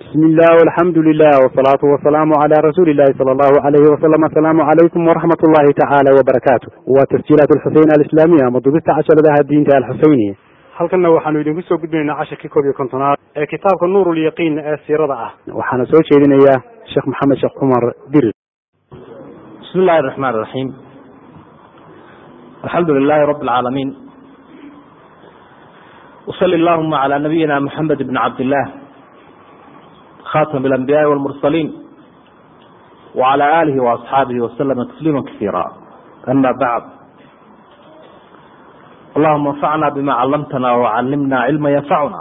bismi illah alxamdu lilah wsalaatu wasalaamu cala rasuuli illahi sala allahu alayhi wasalam asalaamu calaykum waraxmat ullahi tacaala wabarakaatu waa tasjiilaat alxuseyn alislaamiya ama dubista casharadaha diinta alxuseyniya halkanna waxaanu idinku soo gudbinaynaa casharkii koob iyo kontonaad ee kitaabka nuur lyaqiin ee siirada ah. Waxaana soo jeedinayaa sheekh maxamed sheekh cumar dir. Bismi illahi araxmaan iraxiim alxamdu lilahi rabi alcaalamiin wsali allahuma cala nabiyina maxamed bni cabdillaah khatam alambiyaai walmursaliin wacala aalihi waasxaabihi waslama tasliima kasiira ama bacd allahuma anfacna bima callamtana wacallimna cilma yanfacuna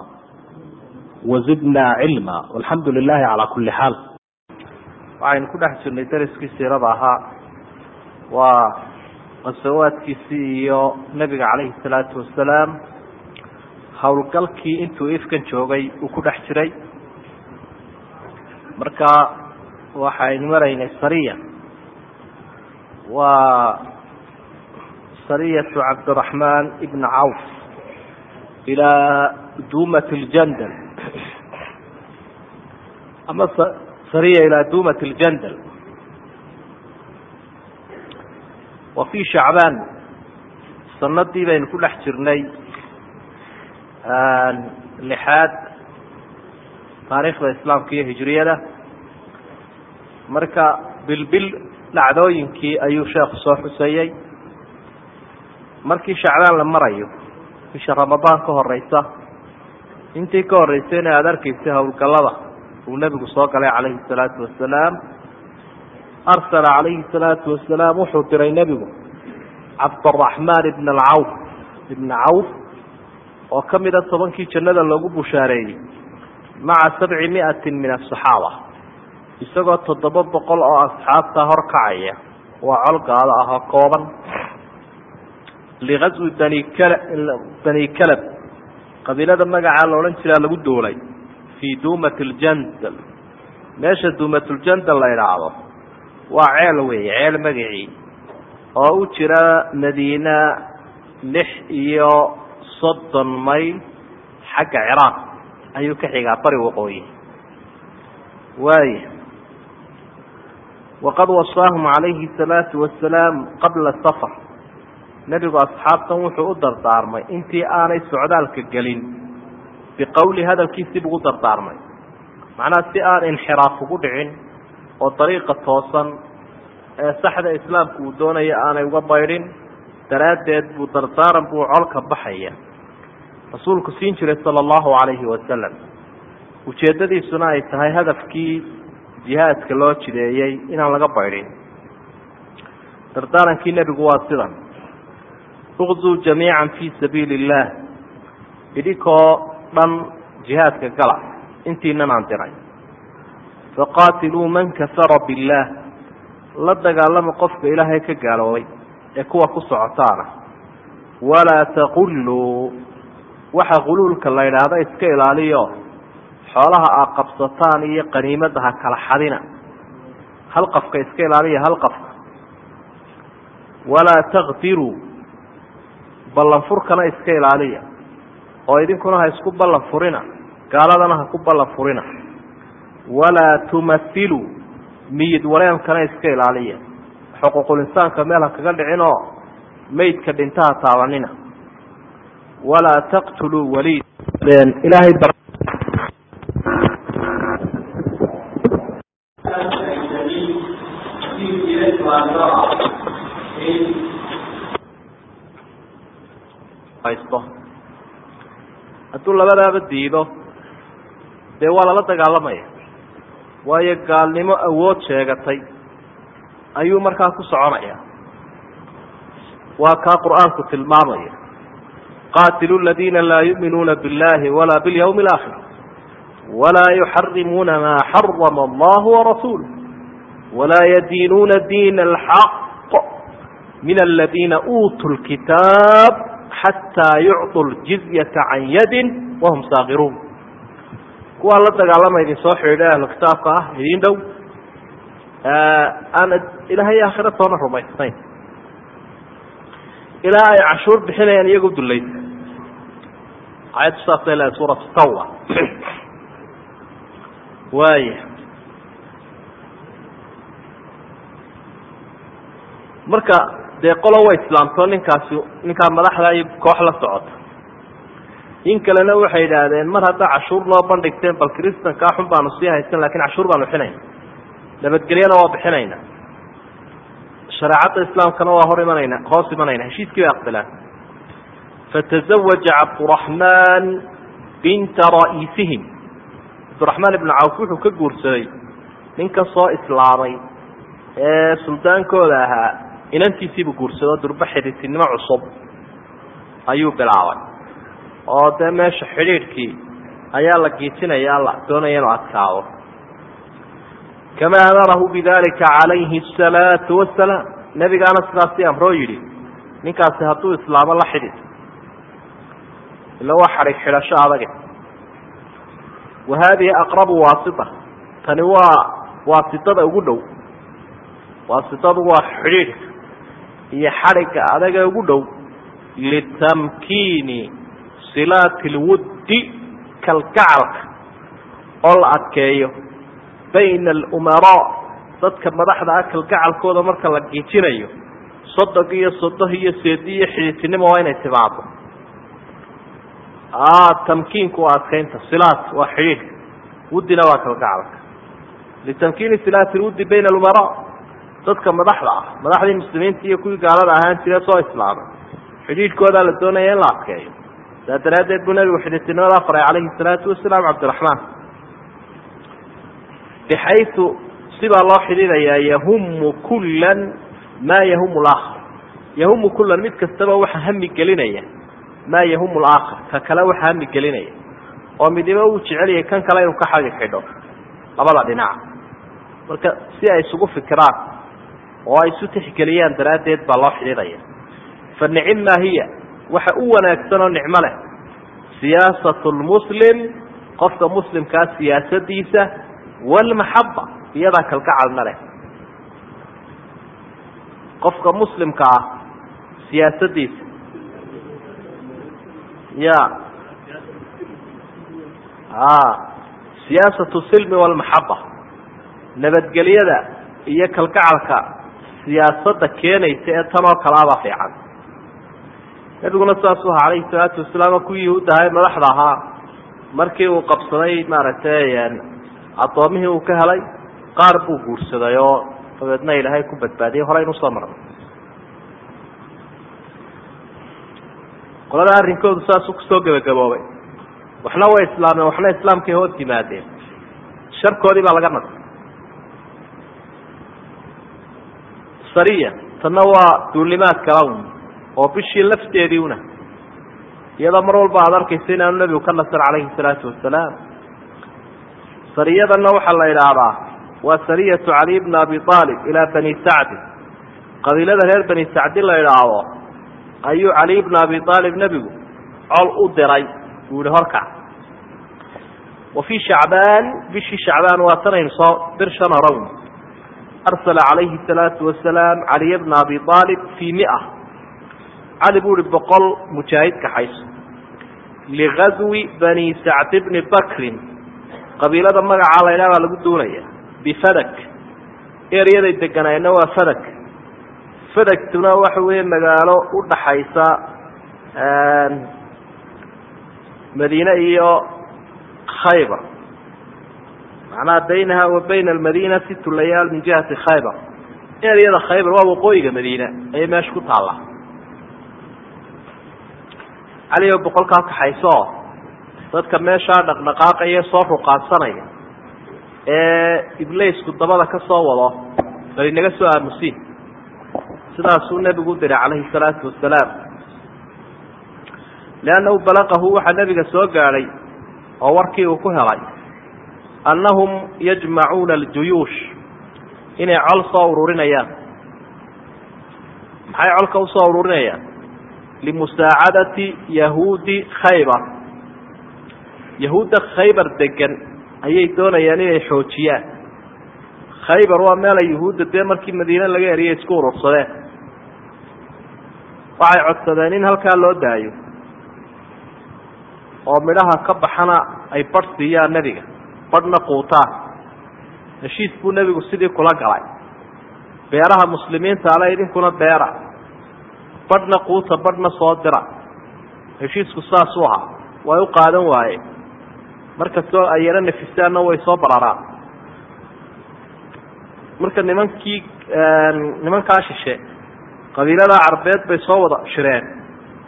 wazidna cilma walxamdu lilahi cala kuli xaal waxaynu ku dhex jirnay dariskii siirada ahaa waa qasawaadkiisii iyo nabiga calayhi salaatu wasalaam howlgalkii intuu ifkan joogay uu ku dhex jiray marka waxaynu maraynay sariya. Waa sariyatu cabdiraxmaan ibna cawf ilaa duumat ljandal ama sariya ilaa duumat ljandal wa fii shacbaan sanadii baynu ku dhex jirnay lixaad taariikhda islaamka iyo hijriyada. Marka bilbil dhacdooyinkii ayuu sheekhu soo xuseeyey. Markii shacbaan la marayo bisha ramadaan ka horeysa intii ka horeysayna aada arkaysay howlgallada uu nebigu soo galay calayhi salaatu wasalaam arsala calayhi salaatu wasalaam wuxuu diray nebigu cabdaraxmaan ibna alcawf ibna cawf oo ka mida tobankii jannada loogu bushaareeyey maca sabci miatin min asaxaaba isagoo toddoba boqol oo asxaabta horkacaya waa col gaado ah oo kooban. Liqaswi bani kal bani kalab. Qabiilada magacaa la odhan jiraa lagu doolay fii duumat ljandal meesha duumatljandal la idhaahdo waa ceel weeye ceel magacii. Oo u jira madiina lix iyo soddon mayl xagga ciraaq ayuu ka xigaa bari waqooyi waaya waqad wasaahum calayhi salaatu wasalaam qabla safar. Nebigu asxaabtan wuxuu u dardaarmay intii aanay socdaalka gelin. Biqowli hadalkiisii buu u dardaarmay. Macnaha si aan inxiraaf ugu dhicin oo dariiqa toosan ee saxda islaamku uu doonaya aanay uga baydhin daraaddeed buu dardaaran buu colka baxaya rasuulku siin jiray sala allahu calayhi wasalam ujeeddadiisuna ay tahay hadafkii jihaadka loo jideeyey inaan laga baydhin. Dardaarankii nebigu waa sidan uqzuu jamiican fii sabiili illaah idinkoo dhan jihaadka gala. Intiinan aan diray. Faqaatiluu man kafara billaah la dagaalama qofka ilaahay ka gaaloobay ee kuwa ku socotaana. Walaa taqulluu waxa quluulka la yidhaahda iska ilaaliyo xoolaha aad qabsataan iyo qaniimada ha kala xadina. Halqafka iska ilaaliya halqafka walaa takdiruu ballanfurkana iska ilaaliya. Oo idinkuna ha isku ballan furina gaaladana ha ku ballan furina walaa tumathiluu miyid waleemkana iska ilaaliya. Xuquuqul insaanka meel ha kaga dhicinoo meydka dhintaha taabanina walaa taqtuluu waliid ilaahay hadduu labadaaba diido. Dee waa lala dagaalamaya waayo gaalnimo awood sheegatay. Ayuu markaa ku soconaya. Waa kaa qur'aanku tilmaamaya qaatilu ladiina laa yuminuuna biاllahi walaa biاlyawmi اlaakhir walaa yuxarimuuna maa xarama allahu warasuuluh walaa yadiinuuna diina alxaq min aladiina uutuu lkitaab xataa yucطu ljizyata can yadin wahum saakiruun kuwaa la dagaalama idin soo xidhiidha ahlu kitaabka ah idin dhow aan ilaahay aakhira toona rumaysnayn ilaa ay cashuur bixinayaan iyagu dulaysa ayaddu saasay leedahay suuratu tawba waaya marka dee qolo way islaamto ninkaasi ninkaa madaxda iyo koox la socota. In kalena waxay idhaahdeen mar haddaa cashuur loo bandhigteen bal kristankaa xun baanu sii haysan laakiin cashuur baanu bixinayna nabadgelyana waa bixinayna. Shareecadda islaamkana waa hor imanayna hoos imanayna. Heshiiskii bay aqbilaan fatazawaja cabduraxmaan binta ra'iisihim cabdiraxmaan ibnu cawf wuxuu ka guursaday. ninka soo islaamay ee suldaankooda ahaa inantiisiibuu guursado durba xidhiidtinimo cusub ayuu bilaabay. oo dee meesha xidhiidhkii ayaa la giijinaya la doonaya inuu adkaado. kamaa amarahu bidalika calayhi asalaatu wasalaam nebigaana sidaasi amroo yidhi ninkaasi hadduu islaamo la xidhiid ila waa xadhig xidhasho adage wa haadihi aqrabu waasita tani waa waasitada ugu dhow waasitadu waa xidhiidhka iyo xadhigga adaga ugu dhow litamkiini silaati lwuddi kalgacalka oo la adkeeyo bayna alumaraa dadka madaxda ah kalgacalkooda marka la giijinayo sodog iyo sodoh iyo seedi iyo xidhiidtinimo waa inay timaado tamkiinku waa adkaynta. Silaat waa xidhiidhka wuddina waa kalgacalka litamkiini silaati lwuddi bayna alumaraa dadka madaxda ah madaxdii muslimiinta iyo kuwii gaalada ahaan jire soo islaamay. Xidhiidhkoodaa la doonaya in la adkeeyo. Saa daraaddeed buu nabigu xidhiidtinimadaa faray calayhi salaatu wasalaam cabdiraxmaan. Bixayu sibaa loo xidhiidhayaa yahumu kullan maa yahumu laakhar yahumu kullan mid kastaba waxa hami gelinaya maa yahumu laakhar ka kale waxa hami gelinaya. Oo midiba uu jecelyahay kan kale inuu ka xagi xidho. Labada dhinac. Marka si ay isugu fikiraan oo ay isu tixgeliyaan daraaddeed baa loo xidhiidhaya. Fa nicimmaa hiya. Waxa u wanaagsan oo nicmo leh. Siyaasatu lmuslim qofka muslimkaa siyaasadiisa walmaxaba iyadaa kalgacalna leh. Qofka muslimka ah siyaasadiisa ya. A siyaasatu silmi walmaxaba nabadgelyada iyo kalgacalka siyaasadda keenaysa ee tan oo kale abaa fiican. Nabiguna saasuu ahaa calayhi salaatu wasalaam kuwii yahuuddaha ee madaxda ahaa. Markii uu qabsaday maaragtay addoomihii uu ka helay qaar buu guursaday oo dabeedna ilaahay ku badbaadiyey hore inuu soo marnay qolada arrinkoodu saasuu ku soo gebagaboobay. Waxna way islaameen waxna islaamkay hoos yimaadeen. Sharkoodii baa laga naqay sariya tanna waa duulimaad kala un oo bishii lafteedii una. Iyadoo mar walba aada arkaysa inaanu nebigu ka nasar calayhi salaatu wasalaam sariyadanna waxaa la idhaahdaa waa sariyatu cali bna abi aalib ilaa bani sacdi. Qabiilada reer bani sacdi la idhaahdo ayuu cali bna abi aalib nebigu col u diray buu yihi horkac wa fii shacbaan bishii shacbaan waa tanaynu bir shan horown arsala calayhi salaatu wasalaam caliy bna abi aalib fii mia cali buu ihi boqol mujaahid kaxayso ligazwi bani sacdi bni bakrin qabiilada magacaa la ydhaha baa lagu duunaya bifadak eryaday deganaayna waa fadak fadagtuna waxa weeye magaalo u dhaxaysa madiine iyo khaybar. Macnaha baynaha wa bayna almadiina situ layaal min jihati khaybar. Eryada khaybar waa waqooyiga madiine ayay meesha ku taallaa. Cali oo boqolkaa kaxayso dadka meeshaa dhaqdhaqaaqaya soo ruqaadsanaya ee iblaysku dabada ka soo wado bal inaga soo aamusiin sidaasuu nebigu u diray calayhi salaatu wasalaam liannahu balaqahu waxaa nebiga soo gaadhay oo warkii uu ku helay annahum yajmacuuna aljuyuush inay col soo ururinayaan. Maxay colka u soo ururinayaan? Limusaacadati yahuudi khaybar. Yahuudda khaybar degan ayay doonayaan inay xoojiyaan. Khaybar waa meelay yahuudda dee markii madiine laga eriyay isku urursadeen waxay codsadeen in halkaa loo daayo. Oo midhaha ka baxana ay badh siiyaan nebiga badhna quutaan. Heshiis buu nebigu sidii kula galay. Beeraha muslimiinta ale idinkuna beera. Badhna quuta badhna soo dira. Heshiisku saasuu ahaa. Way u qaadan waaye. Markastoo ay yaro nafisaanna way soo bararaan. Marka nimankii nimankaa shishe qabiilada carbeed bay soo wada shireen.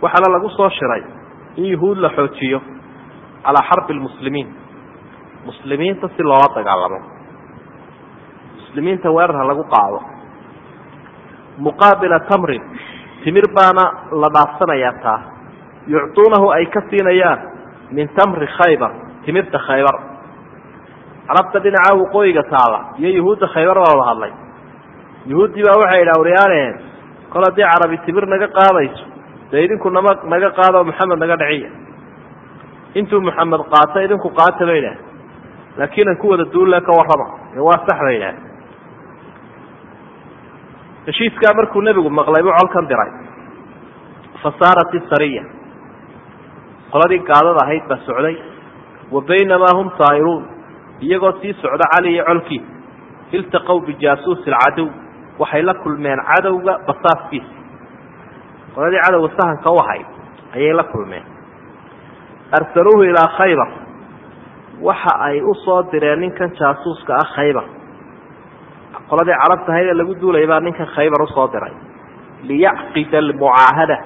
Waxaana lagu soo shiray in yuhuud la xoojiyo calaa xarbi lmuslimiin muslimiinta si loola dagaalamo. Muslimiinta weerar ha lagu qaado. Muqaabila tamrin timir baana la dhaafsanayaa taa. Yuctuunahu ay ka siinayaan min tamri khaybar timirta khaybar. Carabta dhinaca waqooyiga taala iyo yuhuudda khaybar baa wada hadlay. Yuhuuddii baa waxay idhi awriyaalehen kol haddii carabi timir naga qaadayso dee idinku nama naga qaado maxamed naga dhiciya intuu maxamed qaato idinku qaata bay idhaah laakiin an ku wada duulle ka warrama. Ee waa sax bay idhaah heshiiskaa markuu nebigu maqlay buu colkan diray. Fa saarat isariya qoladii gaadada ahayd baa socday. Wa baynamaa hum saa'iruun iyagoo sii socda cali iyo colkii. Iltaqow bijaasuusi alcadow waxay la kulmeen cadowga basaaskiisa qoladii cadowga sahanka u ahayd ayay la kulmeen. Arsaluuhu ilaa khaybar. Waxa ay u soo direen ninkan jaasuuska ah khaybar. Qoladii carabta ahayd ee lagu duulay baa ninkan khaybar u soo diray. Liyacqida almucaahada.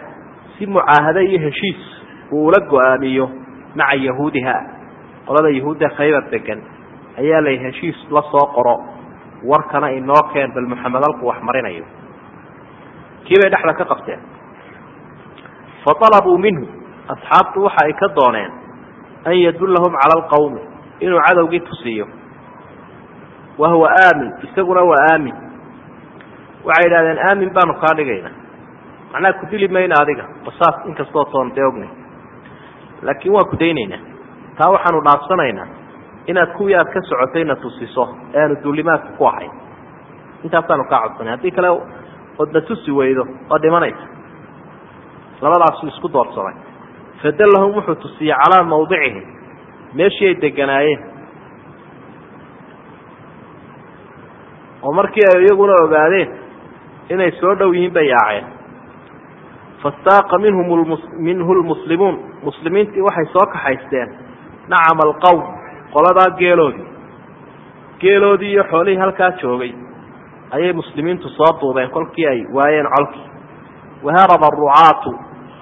Si mucaahado iyo heshiis uu ula go'aamiyo maca yahuudiha. Qolada yahuudda khaybar degan ayaa lay heshiis la soo qoro warkana inoo keen bal maxamed halku wax marinayo. Kii bay dhexda ka qabteen. Fa alabuu minhu asxaabtu waxa ay ka dooneen an yadullahum cala alqawmi inuu cadowgii tusiiyo wa huwa aamin isaguna waa aamin. Waxay yidhahdeen aamin baanu kaa dhigaynaa. Macnaha ku dili mayna adiga basaas inkastoo toon dee ognay. Laakiin waa ku daynaynaa taa waxaanu dhaafsanaynaa inaad kuwii aad ka socotayna tusiso ee aanu duulimaadka ku ahayn. Intaasaanu kaa codsanay. Haddii kale oodna tusi weydo waa dhimanaysa. Labadaasuu isku doorsaday. Fadallahum wuxuu tusiyey calaa mawdicihim. Meeshii ay deganaayeen. Oo markii ay iyaguna ogaadeen inay soo dhow yihiin bay yaaceen. Fastaaqa minhum minhu lmuslimuun muslimiintii waxay soo kaxaysteen. Nacama alqowm qoladaa geeloodii geeloodii iyo xoolihii halkaa joogay. Ayay muslimiintu soo duubeen kolkii ay waayeen colkii. Waharaba arucaatu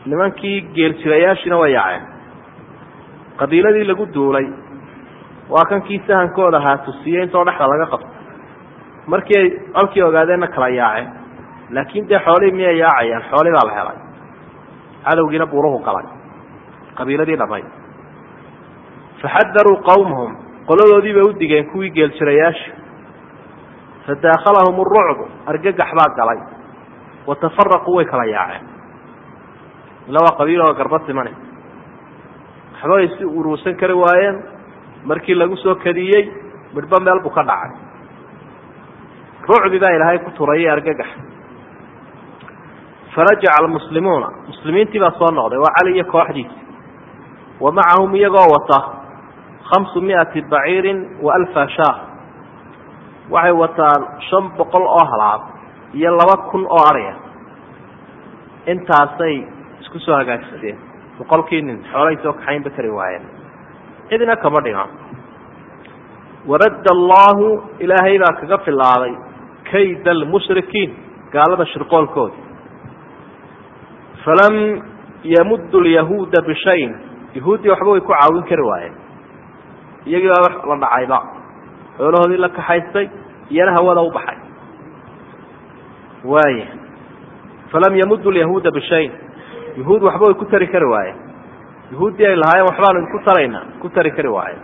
nimankii geeljirayaashiina way yaaceen. Qabiiladii lagu duulay. Waa kankii sahankooda ahaa tusiyey intoo dhexda laga qabto. Markii ay colkii ogaadeenna kala yaaceen laakiin dee xoolihii miyay yaacayaan? Xooli baa la helay. Cadowgiina buuruhu galay. Qabiiladii dhamay faxadaruu qawmahum qoladoodii bay u digeen kuwii geeljirayaasha fadaakalahum arucbu argagax baa galay wa tafaraquu way kala yaaceen ila waa qabiil oo garba simane waxba ay si uruusan kari waayeen markii lagu soo kadiyey midhba meel buu ka dhacay rucbi baa ilaahay ku turayay argagax farajaca almuslimuuna muslimiintii baa soo noqday waa cali iyo kooxdiisi wa macahum iyagoo wata khamsu miati baciirin wa alfa shaah waxay wataan shan boqol oo halaad iyo laba kun oo arya intaasay isku soo hagaagsadeen boqolkii nin xoolay soo kaxaynba kari waayeen cidina kama dhima waradda allaahu ilaahay baa kaga filaaday kayda almushrikiin gaalada shirqoolkooda falam yamuddu lyahuuda bishayin yahuuddii waxba way ku caawin kari waayeen iyagii baa wax la dhacayba xoolahoodii la kaxaystay iyana hawada u baxay. Waaya falam yamuddu lyahuuda bishayin yahuud waxba way ku tari kari waayeen yahuuddii ay lahaayeen waxbaanu idinku taraynaa ku tari kari waayeen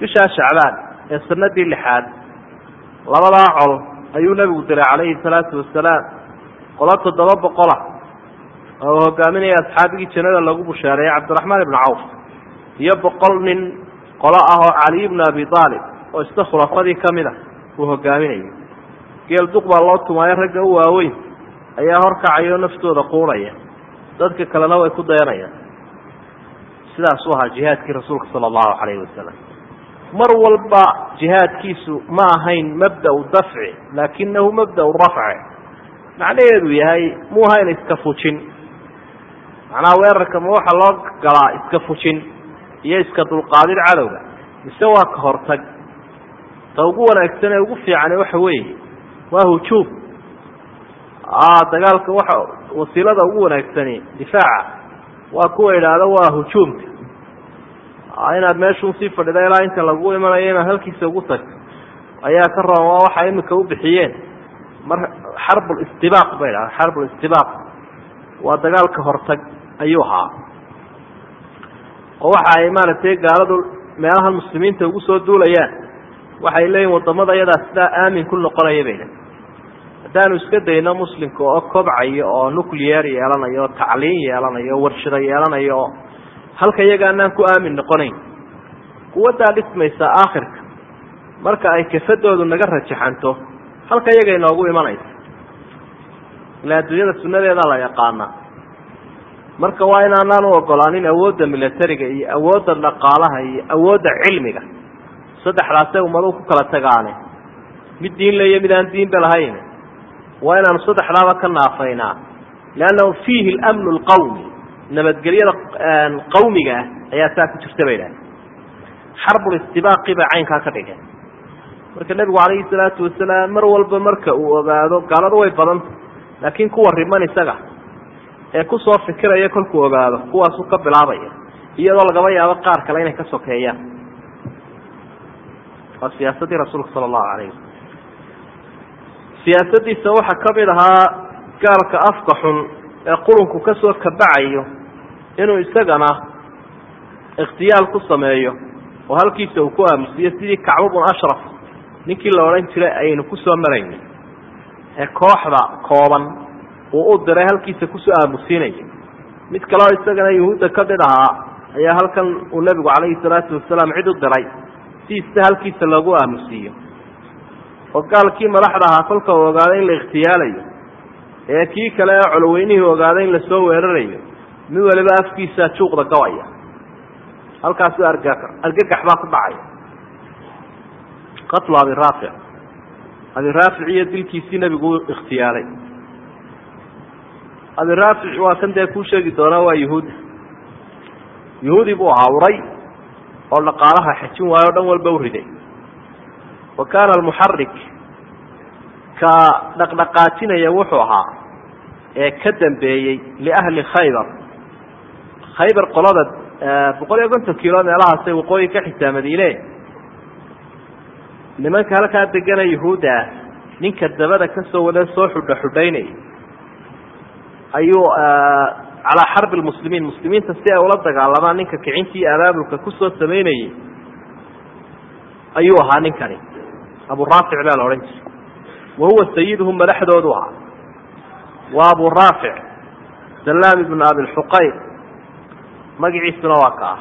bishaa shacbaan ee sanadii lixaad labadaa col ayuu nebigu diray calayhi salaatu wasalaam qola toddoba boqola oo uu hogaaminaya asxaabigii jannada lagu bushaareeyey cabdiraxmaan ibnu cawf iyo boqol nin qolo ah oo caliy ibnu abi aalib oo isna khulafadii ka mid a uu hogaaminayay geel duq baa loo tumaayo ragga u waaweyn ayaa horkacaya oo naftooda quudhaya dadka kalena way ku dayanayaan. Sidaasuu ahaa jihaadkii rasuulka sala allahu calayhi wasalam mar walba jihaadkiisu ma ahayn mabda'u dafci laakinahu mabda'u rafci. Macnaheedu yahay mu ahayn iska fujin. Macnaha weerarka ma waxa loo galaa iska fujin iyo iska dulqaadid cadowga. Mise waa ka hortag. Ta ugu wanaagsan ee ugu fiicani waxa weeye waa hujuum dagaalka waxa wasiilada ugu wanaagsani difaaca waa kuwa idhaahdo waa hujuumka inaad meeshun sii fadhida ilaa inta lagu imanayo inaad halkiisa ugu tagto ayaa ka roon waa waxa imika u bixiyeen. Mar xarbul istibaaq bay dhaha xarbul istibaaq. Waa dagaalka hortag ayuu ahaa oo waxa ay maaragtay gaaladu meelahan muslimiinta ugu soo duulayaan waxay leeyihiin waddamada iyadaa sidaa aamin ku noqonaya bay leeyiin haddaanu iska dayno muslimka oo kobcayo oo nuclear yeelanayo oo tacliin yeelanayo o warshado yeelanayo oo halka iyaga anaan ku aamin noqonayn. Quwaddaa dhismaysa aakhirka marka ay kafadoodu naga rajaxanto halka iyaga inoogu imanaysa. Ila adduunyada sunnadeedaa la yaqaana marka waa inaanaan u ogolaanin awoodda militariga iyo awoodda dhaqaalaha iyo awoodda cilmiga. Saddexdaasay ummaduhu ku kala tagaane. Mid diin le iyo mid aan diinba lahayn. Waa inaanu saddexdaaba ka naafaynaa. Liannahu fiihi alamnu alqawmi. Nabadgelyada qawmiga ah ayaa saa ku jirta bay dhahay xarbul istibaaqi bay caynkaa ka dhigeen. Marka nebigu calayhi salaatu wasalaam mar walba marka uu ogaado gaaladu way badanta laakiin kuwa riman isaga ee ku soo fikiraya kolkuu ogaado kuwaasuu ka bilaabaya iyadoo lagaba yaabo qaar kale inay ka sokeeyaan waa siyaasaddii rasuulka sala allahu alayh wasalam siyaasadiisa waxaa ka mid ahaa gaalka afka xun ee qurunku ka soo kabacayo inuu isagana ikhtiyaal ku sameeyo oo halkiisa uu ku aamusiyo sidii kacbu bun ashraf ninkii la odhan jiray aynu ku soo maraynay ee kooxda kooban uu u diray halkiisa ku soo aamusiinaya mid kaleo isagana yuhuudda ka mid ahaa ayaa halkan uu nebigu calayhi salaatu wasalaam cid u diray si ista halkiisa loogu aamusiiyo. Oo gaalkii madaxda ahaa kolka uu ogaaday in la ikhtiyaalayo ee kii kale ee coloweynihii ogaaday in la soo weerarayo mid waliba afkiisaa juuqda gabaya halkaasu arga argagax baa ku dhacaya. Qatlu abi raafic abi raafic iyo dilkiisii nebigu u ikhtiyaalay abi raafic waa kan dee kuu sheegi doonaa waa yuhuudi buu ahaa uray oo dhaqaalaha xajin waayo o dhan walba u riday. Wa kaana almuxarik ka dhaqdhaqaajinaya wuxuu ahaa ee ka dambeeyey liahli khaybar. Khaybar qolada boqol iyo konton kilo meelahaasay waqooyi ka xitaa madiine. Nimanka halkaa degana yuhuudda ninka dabada ka soo wada soo xudha xudhaynaya ayuu calaa xarbi lmuslimiin muslimiinta si ay ula dagaalamaan ninka kicintii abaabulka ku soo samaynayay ayuu ahaa ninkani. Abu raafic baa la odhan jiray. Wa huwa sayiduhum madaxdoodu ahaa. Waa abu raafic salaam ibnu abilxuqayr magaciisuna waa ka ah.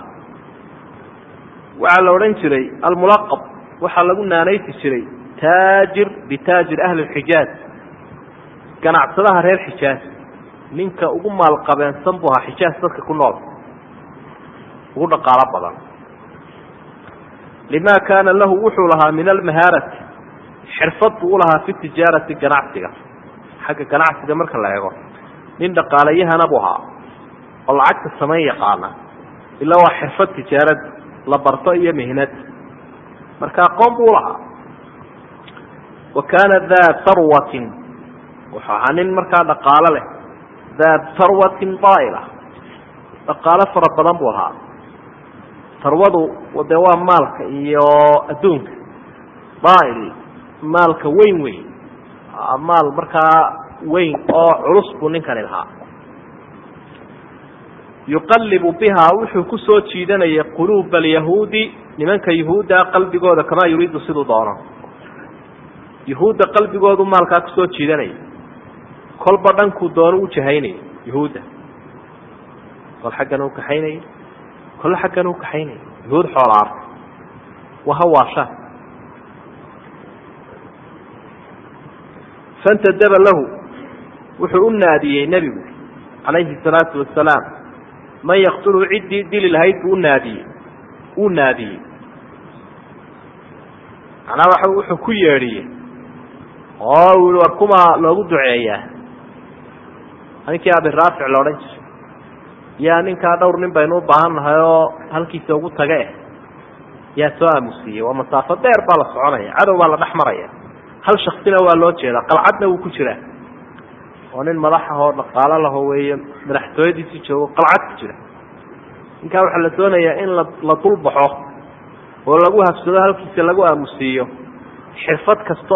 Waxaa la odhan jiray almulaqab waxaa lagu naanaysi jiray taajir bitaajir ahli lxijaaz ganacsadaha reer xijaaz ninka ugu maalqabeensan buu ahaa xijaaz dadka ku nool. Ugu dhaqaalo badan. Lima kaana lahu wuxuu lahaa min almahaarati. Xirfad buu ulahaa fi tijaarati ganacsiga. Xagga ganacsiga marka la eego. Nin dhaqaalayahana buu ahaa. Oo lacagta samayn yaqaana. Ilaa waa xirfad tijaarad la barto iyo mihnad marka aqoon buu lahaa. Wa kaana daa tarwatin. Wuxuu ahaa nin markaa dhaqaalo leh daa tarwatin daaila. Dhaqaalo fara badan buu ahaa. Tarwadu dee waa maalka iyo adduunka. Daail maalka weyn weyn. Maal markaa weyn oo culus buu ninkani lahaa. Yuqallibu bihaa wuxuu ku soo jiidanayay quluuba alyahuudi nimanka yuhuudda qalbigooda kamaa yuriidu siduu doono. Yuhuudda qalbigoodu maalkaa ku soo jiidanaya kolba dhankuu doono u jahaynaya yuhuudda. Kol xaggan u kaxaynaya kolle xaggan u kaxaynaya yuhuud xoola arka wahawaashaan fantadaba lahu wuxuu u naadiyey nebigu calayhi salaatu wasalaam man yaktulu ciddii dili lahayd buu unaadiyey uu naadiyey. Macnaa wuxuu ku yeedhiyey oo yihi war kumaa loogu duceeyaa ninkii abiraafic la odhan jiray. Yaa ninkaa dhowr nin baynu u baahan nahay oo halkiisa ugu tage yaa soo aamusiiyey waa masaafo dheer baa la soconaya cadow baa la dhex maraya. Hal shaksina waa loo jeedaa qalcadna wuu ku jiraa. Oo nin madax ah oo dhaqaalo laho weeye madaxtooyadiisii joogo qalcad ku jira. Ninkaa waxaa la doonayaa in la la dulbaxo oo lagu habsado halkiisa lagu aamusiiyo xirfad kasta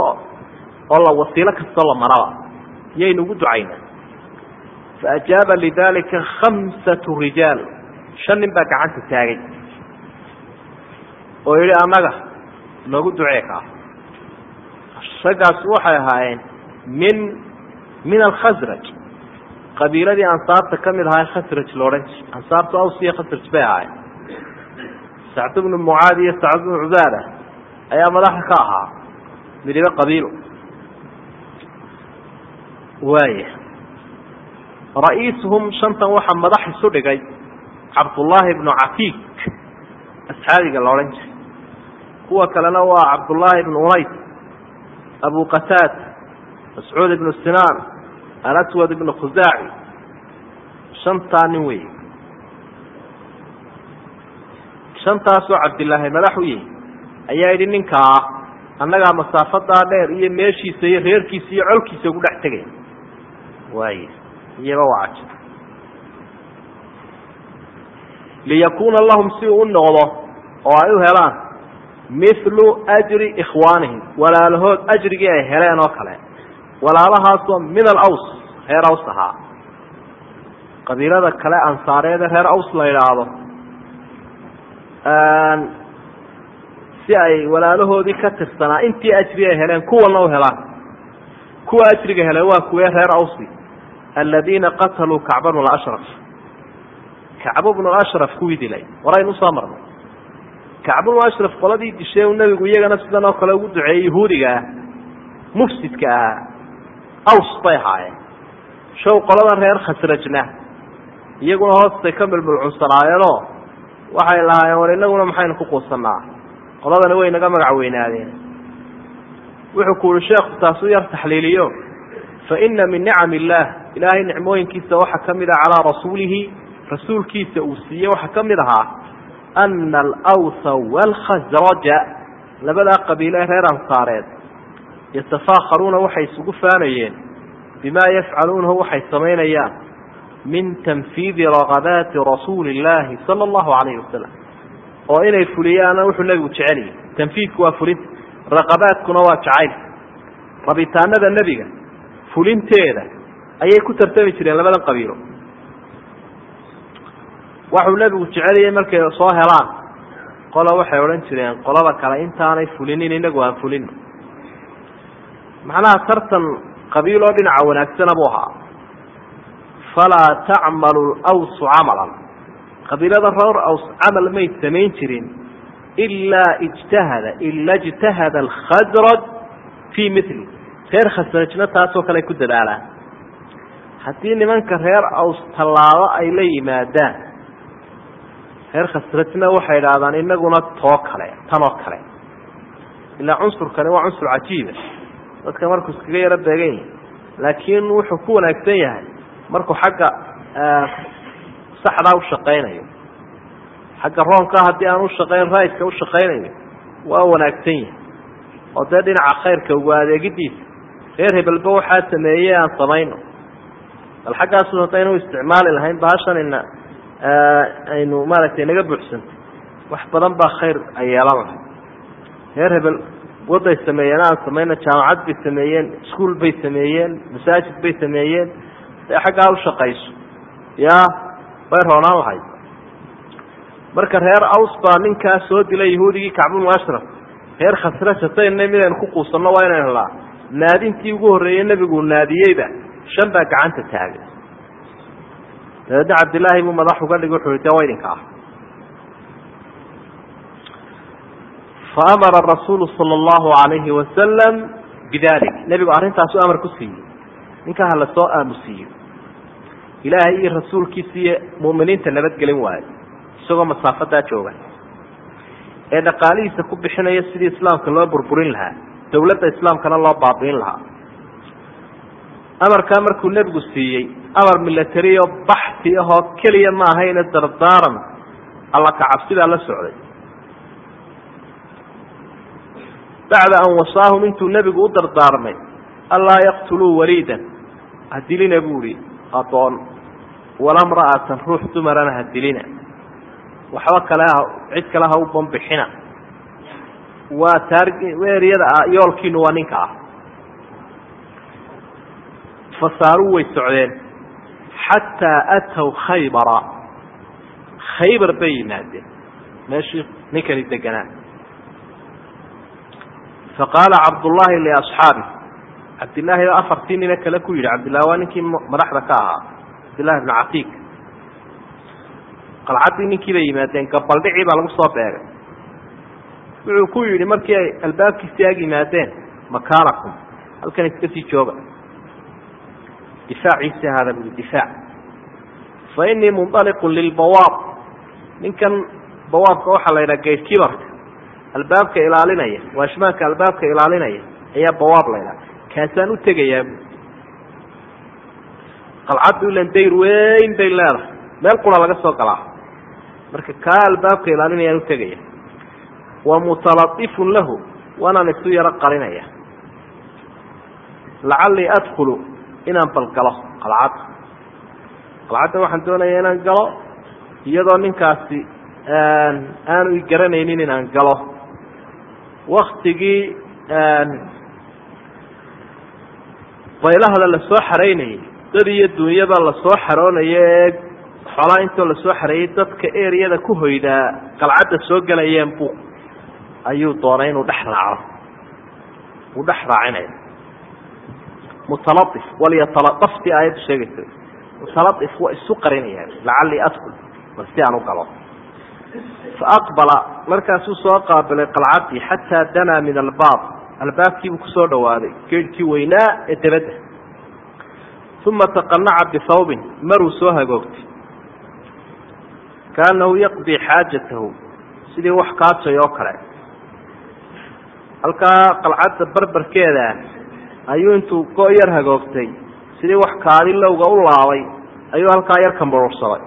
oo la wasiilo kastoo la maraba. Yaynu ugu ducaynaa faajaaba lidalika khamsatu rijaal shan nin baa gacanta taagay oo yihi annaga noogu ducee kaa raggaas waxay ahaayeen min min alkhasraj qabiiladii ansaarta ka mid ahaa khasraj la odhan jir ansaartu aws iyo khasraj bay ahaayeen sacd bnu mucaad iyo sacd bnu cubaada ayaa madaxa ka ahaa midibo qabiilo waaya ra'iisuhum shantan waxaa madax isu dhigay cabdullaahi bnu catiik asxaabiga la odhan jiray. Kuwa kalena waa cabdullaahi bnu unays abu qataad mascuud ibnu sinaan alaswad ibnu khusaaci shantaa nin wey shantaasoo cabdilaahi madax u yihi ayaa yidhi ninkaa annagaa masaafadaa dheer iyo meeshiisa iyo reerkiisa iyo colkiisa ugu dhex tegay. Waay iyaba waa caja liyakuuna lahum si uu u noqdo oo ay u helaan mithlu ajri ikhwaanihim walaalahood ajrigii ay heleen oo kale walaalahaasoo min alaws reer aws ahaa qabiilada kale ansaareede reer aws la yidhaahdo si ay walaalahoodii ka tirsanaa intii ajri ay heleen kuwana u helaan kuwa ajriga heleen waa kuwee reer awsi aladiina qataluu kacba bnu ashraf kacbu bnu ashraf kuwii dilay waraynu u soo marnay kacbu bnu ashraf qoladii dishay u nebigu iyagana sidan oo kale ugu duceeyey yahuudiga ah mufsidka ahaa aws bay ahaayeen show qolada reer khasrajna iyaguna hoostay ka milmulcunsanaayeenoo waxay lahaayeen war inaguna maxaynu ku quusanaa qoladani way naga magac weynaadeen wuxuu ku uhi sheekhu taasuu yar taxliiliyo fa ina min nicam illaah ilaahay nicmooyinkiisa waxaa ka mid ah calaa rasuulihi rasuulkiisa uu siiyey waxaa ka mid ahaa ana alawsa waalkhasraja labadaa qabiile reer ansaareed yatafaakharuuna waxay isugu faanayeen bimaa yafcaluunahu waxay samaynayaan min tanfiidi ragabaati rasuuli illaahi sala allahu calayhi wasalam oo inay fuliyaana wuxuu nebigu jeceliyay. Tanfiidku waa fulinta raqabaadkuna waa jacayl. Rabitaanada nebiga fulinteeda ayay ku tartami jireen labadan qabiilo. Waxuu nebigu jeceliyey markay soo helaan. Qola waxay odhan jireen qolada kale intaanay fulinin inagu aan fulino macnaha tartan qabiil dhinaca wanaagsana buu ahaa. Falaa tacmalu lawsu camalan. Qabiilada reer aws camal may samayn jirin ilaa ijtahada ila ijtahada alkhadraj fii mili reer khasrajna taasoo kale ku dadaalaan haddii nimanka reer aws tallaabo ay la yimaadaan reer khasrajna waxay idhaahdaan inaguna too kale tan oo kale. Ilaa cunsurkani waa cunsur cajiiba dadka markuu iskaga yaro beegan yahay laakiin wuxuu ku wanaagsan yahay markuu xagga saxdaa ushaqaynayo xagga roonka haddii aan ushaqayn raidka ushaqaynayo waa wanaagsan yahay. Oo dee dhinaca khayrka ugu adeegidiisa reer hebelba waxaa sameeyey aan samayno bal xaggaasu haddaynu isticmaali lahayn bahashanina aynu maaragtay naga buuxsantay wax badan baa khayr ay yeelan lahay reer hebel waday sameeyeen aan samayno jaamacad bay sameeyeen iskuol bay sameeyeen masaajid bay sameeyeen. Dee xaggaa ushaqayso ya way roonaan lahay marka reer aws baa ninkaa soo dilay yahuudigii kacbunu ashraf. Reer khasraj haddayna midaynu ku quusanno waa inaynu helaa naadintii ugu horreeyey nebiguu naadiyeyba shan baa gacanta taagay dabeedna cabdillaahi buu madax uga dhig wuxuu i dee waydinka ah. Fa amara rasuulu sala allahu alayhi wasalam bidalik nebigu arrintaasu amar ku siiyey. Ninkaa ha la soo aamusiiyo ilaahay iyo rasuulkiisa iyo mu'miniinta nabadgelin waayo isagoo masaafadaa jooga. Ee dhaqaalihiisa ku bixinaya sidii islaamka loo burburin lahaa dowladda islaamkana loo baabi'in lahaa amarkaa markuu nebigu siiyey amar milatary oo baxsi ahoo keliya ma ahayne dardaaran. Alla kacabsidaa la socday. Bacda an wasaahum intuu nebigu u dardaarmay anlaa yaqtuluu waliidan. Ha dilina buu ihi adoon wala mra'atan ruux dumarana ha dilina. Waxba kale cid kale ha u banbixina waa taar eriyada ah yoolkiinu waa ninka ah fasaaruu way socdeen. Xataa ataw khaybara. Khaybar bay yimaadeen. Meeshii ninkani deganaa faqaala cabdullaahi liasxaabi cabdillaahi baa afartii nina kale ku yidhi cabdillahi waa ninkii madaxda ka ahaa cabdillahi bnu catiik qalcaddii ninkii bay yimaadeen gabaldhicii baa lagu soo beegay. Wuxuu ku yidhi markii ay albaabkiisii ag yimaadeen makaanakum. Halkan iska sii jooga difaaciisi ahaada bui difaac fa inii munطaliqun lilbawaab ninkan bawaabka waxaa la yidhaha gaydkibarka albaabka ilaalinaya waashmaanka albaabka ilaalinaya ayaa bawaab la ydhaha kaasaan u tegayaa bu qalcaddu ilan dayr weyn bay leedahay meel qura laga soo galaa marka kaa albaabka ilaalinayaan u tegaya wa mutalaifun lahu waanaan isu yaro qarinaya lacallii adkulu inaan balgalo qalcadda qalcadda waxaan doonaya inaan galo iyadoo ninkaasi aanu i garanaynin inaan galo. Waktigii baylahda la soo xaraynayay dad iyo dunyaba la soo xaroonayo ee xoolaa intoo la soo xareeyey dadka eriyada ku hoydaa qalcadda soo gelayeen bu ayuu doonay inuu dhex raaco. Uu dhex raacinaya mutalaif walyatalaaftii aayaddu sheegaysa mutalaif waa isu qarinaya lacallii adkul bal si aan u galo. Faaqbala markaasuu soo qaabilay qalcaddii xataa danaa min albaab. Albaabkiibuu ku soo dhawaaday geedhkii weynaa ee dabadda. Uma taqanaca bihawbin maruu soo hagoogtay. Kaanahu yaqdii xaajatahu sidii wax kaajay oo kale. Halkaa qalcadda barbarkeeda ayuu intuu yar hagoogtay. Sidii wax kaadi lowga u laabay ayuu halkaa yar kambaruursaday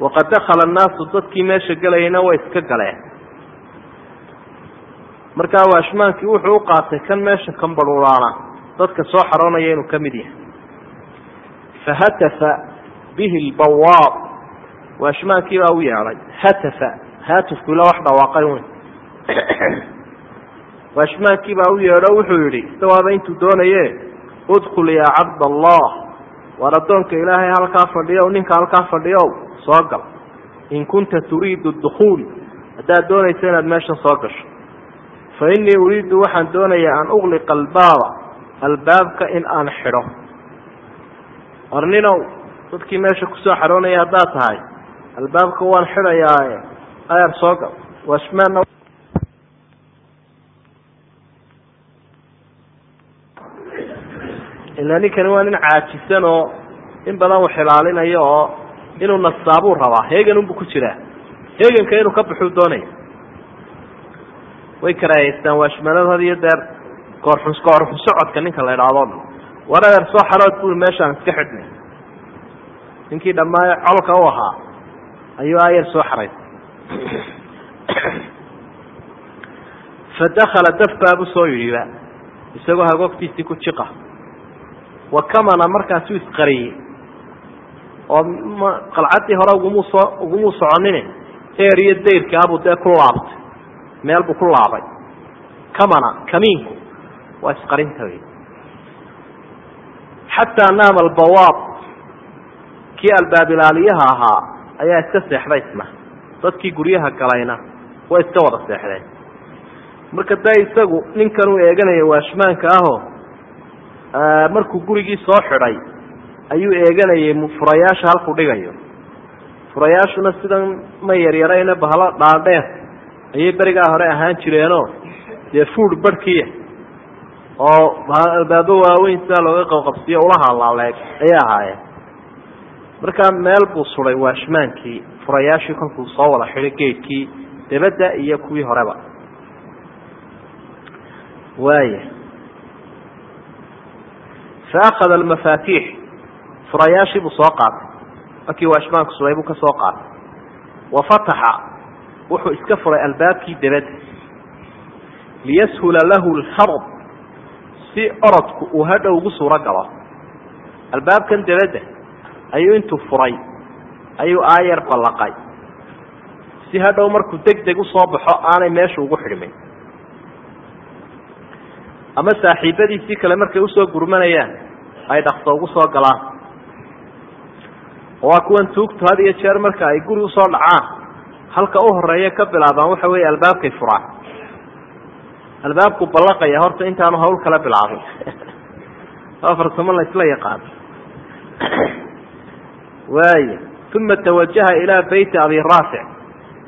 waqad dakhala annaasu dadkii meesha gelayayna way iska galeen. Markaa waashmaankii wuxuu u qaatay kan meesha kambaruuraana dadka soo xaroonaya inuu ka mid yahay. Fahatafa bihi lbawaab waashmaankii baa u yeedhay hatafa haatufku ila wax dhawaaqay wn waashmaankii baa u yeedho wuxuu yidhi isawaaba intuu doonaye udkul yaa cabd allah waar addoonka ilaahay halkaa fadhiyo ninka halkaa fadhiyo soo gal. In kunta turiidu dukuul haddaad doonayso inaad meeshan soo gasho. Fa innii uriidu waxaan doonayaa an ugliqa albaaba albaabka in aan xidho. Arninow dadkii meesha ku soo xaroonaya haddaad tahay albaabka waan xidhayaae aar soo gal. Washmaanna ilaa ninkani waa nin caajisan oo in badan wax ilaalinayo oo inuu nasaabuu rabaa. Heegan unbu ku jiraa. Heeganka inuu ka baxuu doonaya way karaayeystaan waashmanada had iyo deer. Koorxus koorxu socodka ninka la idhaahdo dhan war adeer soo xarood bui meeshaan iska xidhnay. Ninkii dhammaayo colka u ahaa ayuu aayar soo xaray. Fadakala dafbaabu soo yidhiba isagoo hagoogtiisii ku jiqa wa kamana markaasuu isqariyey. Oo qalcaddii hore ugumuu soo ugumuu soconine eer iyo dayrkaabuu dee ku laabtay. Meel buu ku laabay. Kamana kamiinku waa isqarinta wey xataa naama albawaab. Kii albaab ilaaliyaha ahaa ayaa iska seexday isna. Dadkii guryaha galayna way iska wada seexdeen. Marka dee isagu ninkan uu eeganaya waashmaanka ahoo markuu gurigii soo xidhay ayuu eeganayay furayaasha halkuu dhigayo. Furayaashuna sidan ma yaryarayna bahlo dhaadheer. Ayay berigaa hore ahaan jireenoo dee fuud barhkiya oo albaabo waaweyn sidaa looga qabqabsiyo ulaha laaleeg ayay ahaayeen. Markaa meel buu suday waashmaankii furayaashii kolkuu soo wada xidhay geedkii debadda iyo kuwii horeba. Waaya fa akhada almafaatiix furayaashii buu soo qaatay markii waashmaanku sugay buu ka soo qaatay wa fataxa wuxuu iska furay albaabkii debadda liyashula lahu lharb si orodku uu hadhow ugu suuro galo albaabkan debadda ayuu intuu furay ayuu aayar ballaqay si hadhow markuu deg deg u soo baxo aanay meesha ugu xidhmin ama saaxiibadiisii kale markay u soo gurmanayaan ay dhakso ugu soo galaan. Waa kuwan tuugtu had iyo jeer marka ay guri u soo dhacaan halka u horreeya ka bilaabaan waxa weeye albaabkay furaan. Albaabku ballaqaya horta intaanu hawl kala bilaabin. Waa farsamo la isla yaqaano waaya uma tawajaha ilaa beyti abi raafic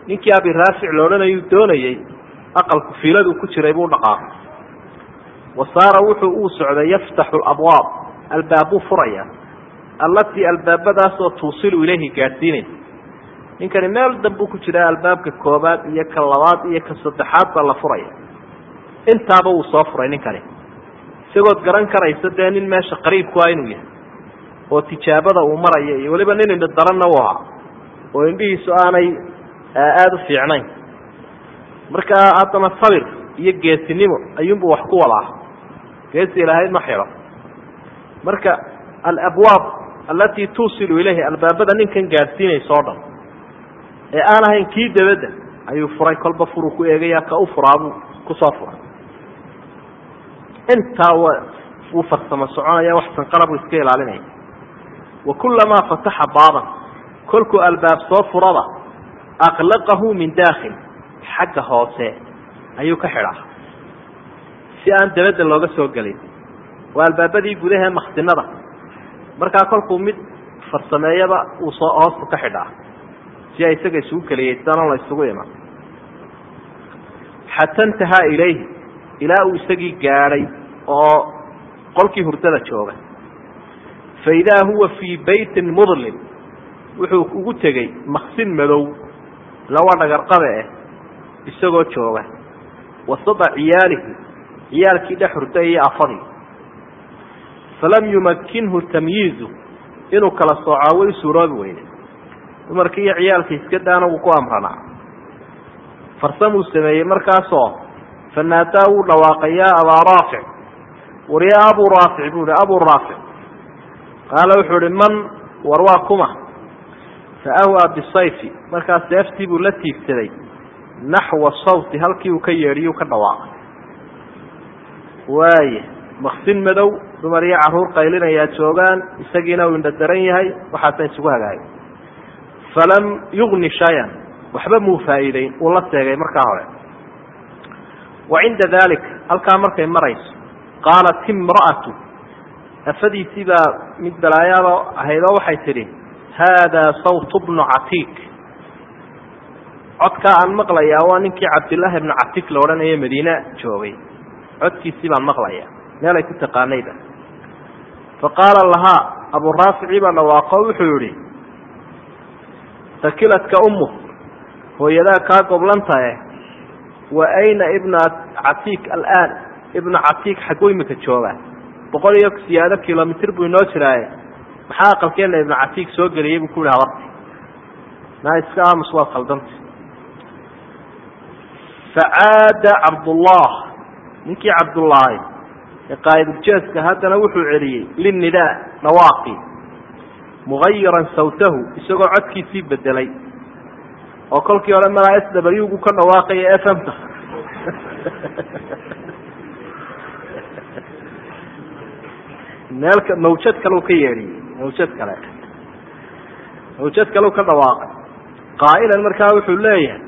ninkii abi raafic la doonayey aqalku fiiladuu ku jiray buu dhaqaaqay wa saara wuxuu uu socday yaftaxu labwaab albaabbuu furaya allatii albaabadaasoo tuusilu ilayhi gaadhsiinaysa ninkani meel danbuu ku jiraa albaabka koobaad iyo ka labaad iyo ka saddexaad baa la furaya. Intaaba wuu soo furay ninkani. Isagood garan karaysa dee nin meesha qariibku ah inuu yahay oo tijaabada uu maraya iyo weliba nin indho daranna u ahaa oo indhihiisu aanay aada u fiicnayn. Markaa haddana sabir iyo geesinimo ayuunbuu wax ku wadaa geesi ilahayd ma xidho marka alabwaab allatii tuusilu ilayhi albaabada ninkan gaadhsiinaysa o dhan ee aan ahayn kii dabadda ayuu furay kolba furuu ku eegaya ka u furaabuu ku soo furay. Intaa wuu farsamo soconaya wax sanqara buu iska ilaalinaya. Wa kulamaa fataxa baaban kolkuu albaab soo furada aqlaqahu min daakhil xagga hoose ayuu ka xidhaa si aan dabadda looga soo gelin waa albaabadii gudahee maksinada markaa kolkuu mid farsameeyaba uu soo hoostu ka xidhaa si ay isaga isugu keliyeystaan la isugu iman. Xata intahaa ilayhi ilaa uu isagii gaadhay oo qolkii hurdada jooga. Fa idaa huwa fii beytin mudlim wuxuu ugu tegey maksin madow lawa dhagarqabe eh isagoo jooga. Wasada ciyaalihi ciyaalkii dhex hurda iyo afadii falam yumakinhu tamyiizu inuu kala soocaa way suuroobi weyne. Dumarkii iyo ciyaalkii iska daana wuu ku amranaa. Farsamuu sameeyey markaasoo fanaadaa wuu dhawaaqay yaa abaa raafic. War yaa abuu raafic buu hi abuu raafic. Qaala wuxuu ihi man war waa kuma. Fa awaa bisayfi markaa seeftii buu la tiigsaday. Naxwa sawti halkii uu ka yeedhiyuu ka dhawaaqay waaya maksin madow dumar iyo carruur qaylinayaa joogaan isagiina uu indho daran yahay waxaasa isugu hagaagay falam yugni shayan waxba muu faa'iideyn uu la seegay markaa hore. Wa cinda dalik halkaa markay marayso qaalat imra'atu afadiisii baa mid balaayaaba ahayd oo waxay tidhi haadaa sawtu bnu catiik. Codkaa aan maqlayaa waa ninkii cabdillaahi ibnu catiik la odhanayo madiine joogay codkiisii baan maqlaya meelay ku taqaanayba fa qaala lahaa abuu raafici baa dhawaaqo wuxuu yihi takiladka ummu hooyadaa kaa goblantae wa ayna ibna catiik alaan? Ibnu catiik xagguu imika jooga boqol iyo siyaado kilomitr buu inoo jiraaye maxaa aqalkeena ibnu catiik soo geliyey buu ku yihi habarti naa iska aamus waad khaldanta facaada cabdullah ninkii cabdullaahi ee qaa'iduljeeska haddana wuxuu celiyey linnidaa dhawaaqi mugayiran sawtahu isagoo codkiisii bedelay oo kolkii hore malaa s w gu ka dhawaaqaya f m ta meelka mawjad kale ka yeedhiyey mawjad kale. Mawjad kale ka dhawaaqay qaa'ilan markaa wuxuu leeyahay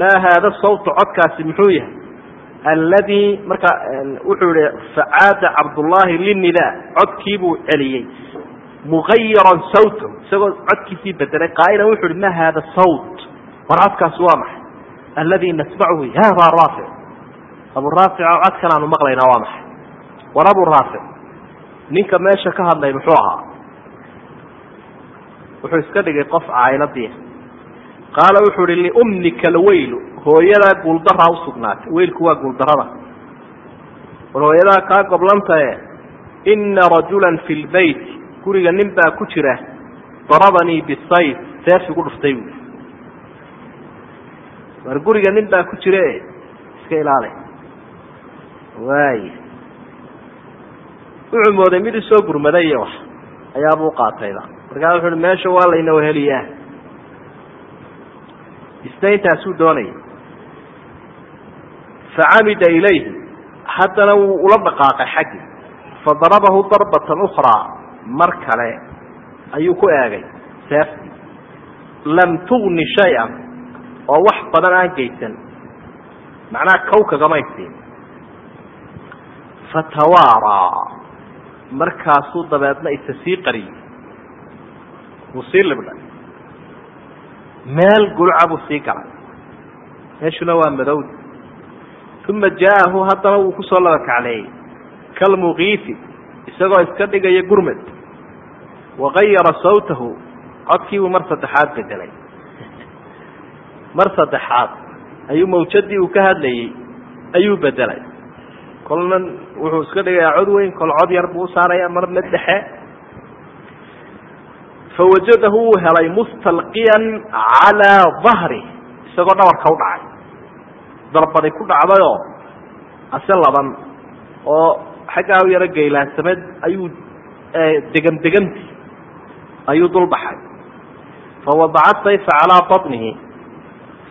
maa haada sawtu codkaasi muxuu yahay alladii markaa wuxuu yihi facaada cabdullaahi linnidaa codkiibuu celiyey. Mugayiran sawtahu isagoo codkiisii bedelay qaa'ilan wuxu uhi ma haada sawt. War codkaasi waa maxay? Alladii nasmacuhu ya abaa raafic abuu raafic codkan aanu maqlaynaa waa maxay? War abuu raafic ninka meesha ka hadlay muxuu ahaa? Wuxuu iska dhigay qof caailadiia qaala wuxuu ihi liumnika lweylu hooyadaa guuldaraa usugnaatay weylku waa guuldarada war hooyadaa kaa goblantae ina rajula fi lbayt guriga nin baa ku jira darabanii bisayf. Seef igu dhuftay buui war guriga nin baa ku jire iska ilaali. Waay. Wuxuu mooday mid u soo gurmaday iyo wax. Ayaabuu qaatayda markaa wuxu uhi meesha waa layna weheliyaa. Isna intaasuu doonaya facamida ilayhi haddana wuu ula dhaqaaqay xaggi fadarabahu darbatan ukraa mar kale ayuu ku eegay seeftii lam tugni shay-an oo wax badan aan geysan macnaha kow kagamaysiin fatawaaraa markaasuu dabeedna isa sii qariyey wuu sii libdhay meel guluca buu sii galay meeshuna waa madowda uma jaa'ahu haddana wuu ku soo laba kacleeyey kalmuqiifi isagoo iska dhigaya gurmad. Wagayara sawtahu codkiibuu mar saddexaad bedelay mar saddexaad ayuu mawjadii uu ka hadlayey ayuu bedelay kolna wuxuu iska dhigayaa cod weyn kol cod yar buu usaaraya mar mid dhexe. Fawajadahu wuu helay mustalqiyan calaa dahri isagoo dhabarka u dhacay darbadi ku dhacdayoo ase laban oo xaggaa u yaro geylaansameed ayuu degan deganti ayuu dul baxay fawadaca sayfa calaa batnihi.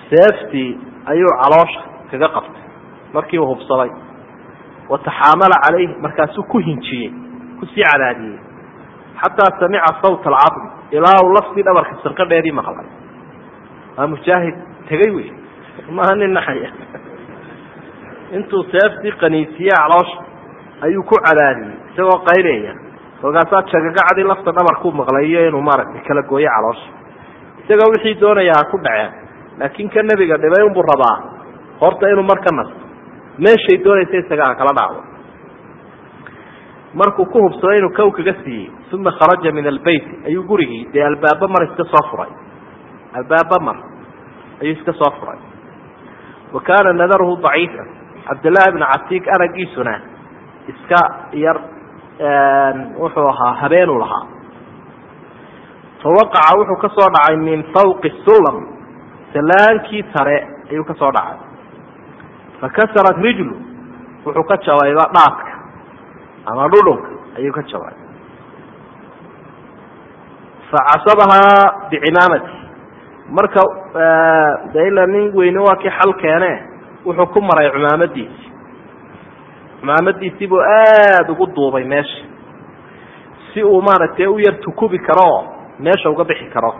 Seeftii ayuu caloosha kaga qabtay. Markii uu hubsaday wataxaamala calayh markaasuu ku hinjiyey ku sii cadaadiyey. Xataa samica sawta alcadmi ilaa uu laftii dhabarka sirqadheedii maqlay. Waa mujaahid tegey wey maaha nin naxaya. Intuu seeftii qaniisiye caloosha ayuu ku cadaadiyey isagoo qaylaya kolkaasaa jagagacdii lafta dhabarkuu maqlay iyo inuu maaragtay kala gooyo caloosha. Isagoo wixii doonaya ha ku dhaceen laakiin ka nebiga dhibay unbuu rabaa horta inuu mar ka nasto. Meeshay doonaysa isaga ha kala dhacdo. Markuu ku hubsaday inuu kow kaga siiyey uma kharaja min albeyt ayuu gurigii dee albaabo mar iska soo furay. Albaabo mar ayuu iska soo furay wa kaana nadaruhu daciifa. Cabdillaahi bnu catiik araggiisuna iska yar wuxuu ahaa habeenuu lahaa. Fawaqaca wuxuu ka soo dhacay min fawqi sulam. Salaankii sare ayuu ka soo dhacay. Fakasarat rijlu wuxuu ka jabayba dhaaska ama dhudhunka ayuu ka jabay facasabahaa bicimaamati marka de ila nin weyne waa kii xal keene wuxuu ku maray cumaamadiisii cumaamadiisii buu aada ugu duubay meesha si uu maaragtay u yar tukubi karo oo meesha uga bixi karo.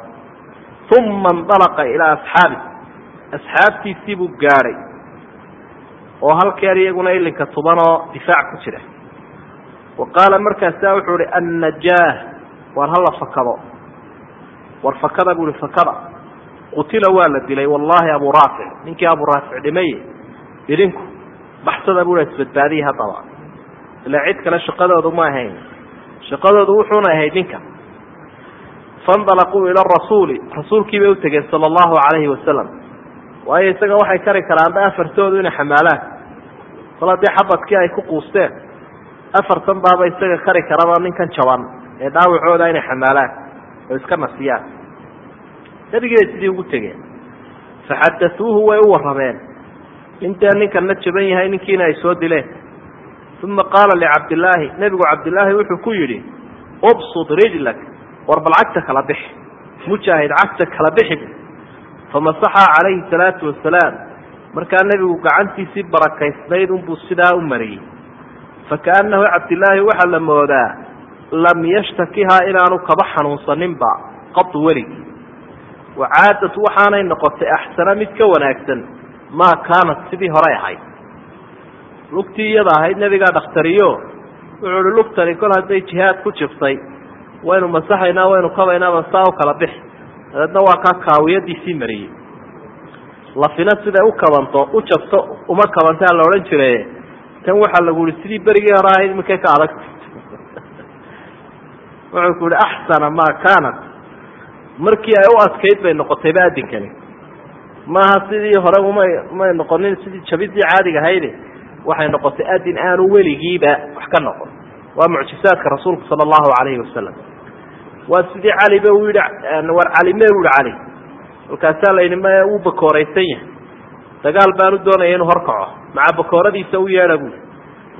Uma indalaqa ilaa asxaabi. Asxaabtiisii buu gaadhay oo halkeer iyaguna ilinka tuban oo difaac ku jira. Wa qaala markaasa wuxuu ihi annajaah waar hala fakado. War fakada buu ihi fakada qutila waa la dilay wallahi abu raafic ninkii abu raafic dhimaye idinku baxsada buu isbadbaadiyey haddaba. Ilaa cid kale shaqadoodu ma ahayn. Shaqadoodu wuxuuna ahayd ninka. Faindalaquu ila rasuuli rasuulkii bay utegeen sala allahu calayhi wasalam waayo isaga waxay kari karaanba afartoodu inay xamaalaan. Kol haddii xabadkii ay ku quusteen. Afartan baaba isaga kari karaba ninkan jaban ee dhaawacooda inay xamaalaan oo iska nasiyaan nebigii bay sidii ugu tegeen faxadatuuhu way u warrameen. Intee ninkanna jaban yahay ninkiina ay soo dileen. Uma qaala licabdillaahi nebigu cabdillaahi wuxuu ku yidhi ubsud rijlak war bal cagta kala bixi mujaahid cagta kala bixi. Famasaxa calayhi salaatu wasalaam markaa nebigu gacantiisii barakaysnayd unbuu sidaa u mariyey. Fakaannahu cabdillaahi waxaa la moodaa lam yashtakihaa inaanu kaba xanuunsaninba qadu weligii wacaadad waxaanay noqotay axsana mid ka wanaagsan maa kaanat sidii horay ahayd. Lugtii iyada ahayd nebigaa dhakhtariyo wuxuu uhi lugtani kol hadday jihaad ku jiftay waynu masaxaynaa waynu kabaynaaba saa u kala bixi dabeedna waa kaa kaawiyadiisii mariyey. Lafina siday u kabanto u jabto uma kabantaa la odhan jire tan waxaa lagu yihi sidii berigii hore ahayd iminkay ka adagta wuxuu ku yihi axsana maa kaanat markii ay u adkayd bay noqotayba adinkani maaha sidii hore umay may noqonin sidii jabidii caadiga ahayde waxay noqotay adin aanu weligiiba wax ka noqon. Waa mucjizaadka rasuulku sala allahu calayhi wasalam waa sidii caliba uu yihi war calime u yihi cali. Markaasaa la yidhi maya wuu bakooraysan yahay. Dagaal baanu doonaya inuu horkaco maca bakooradiisa u yeedha buui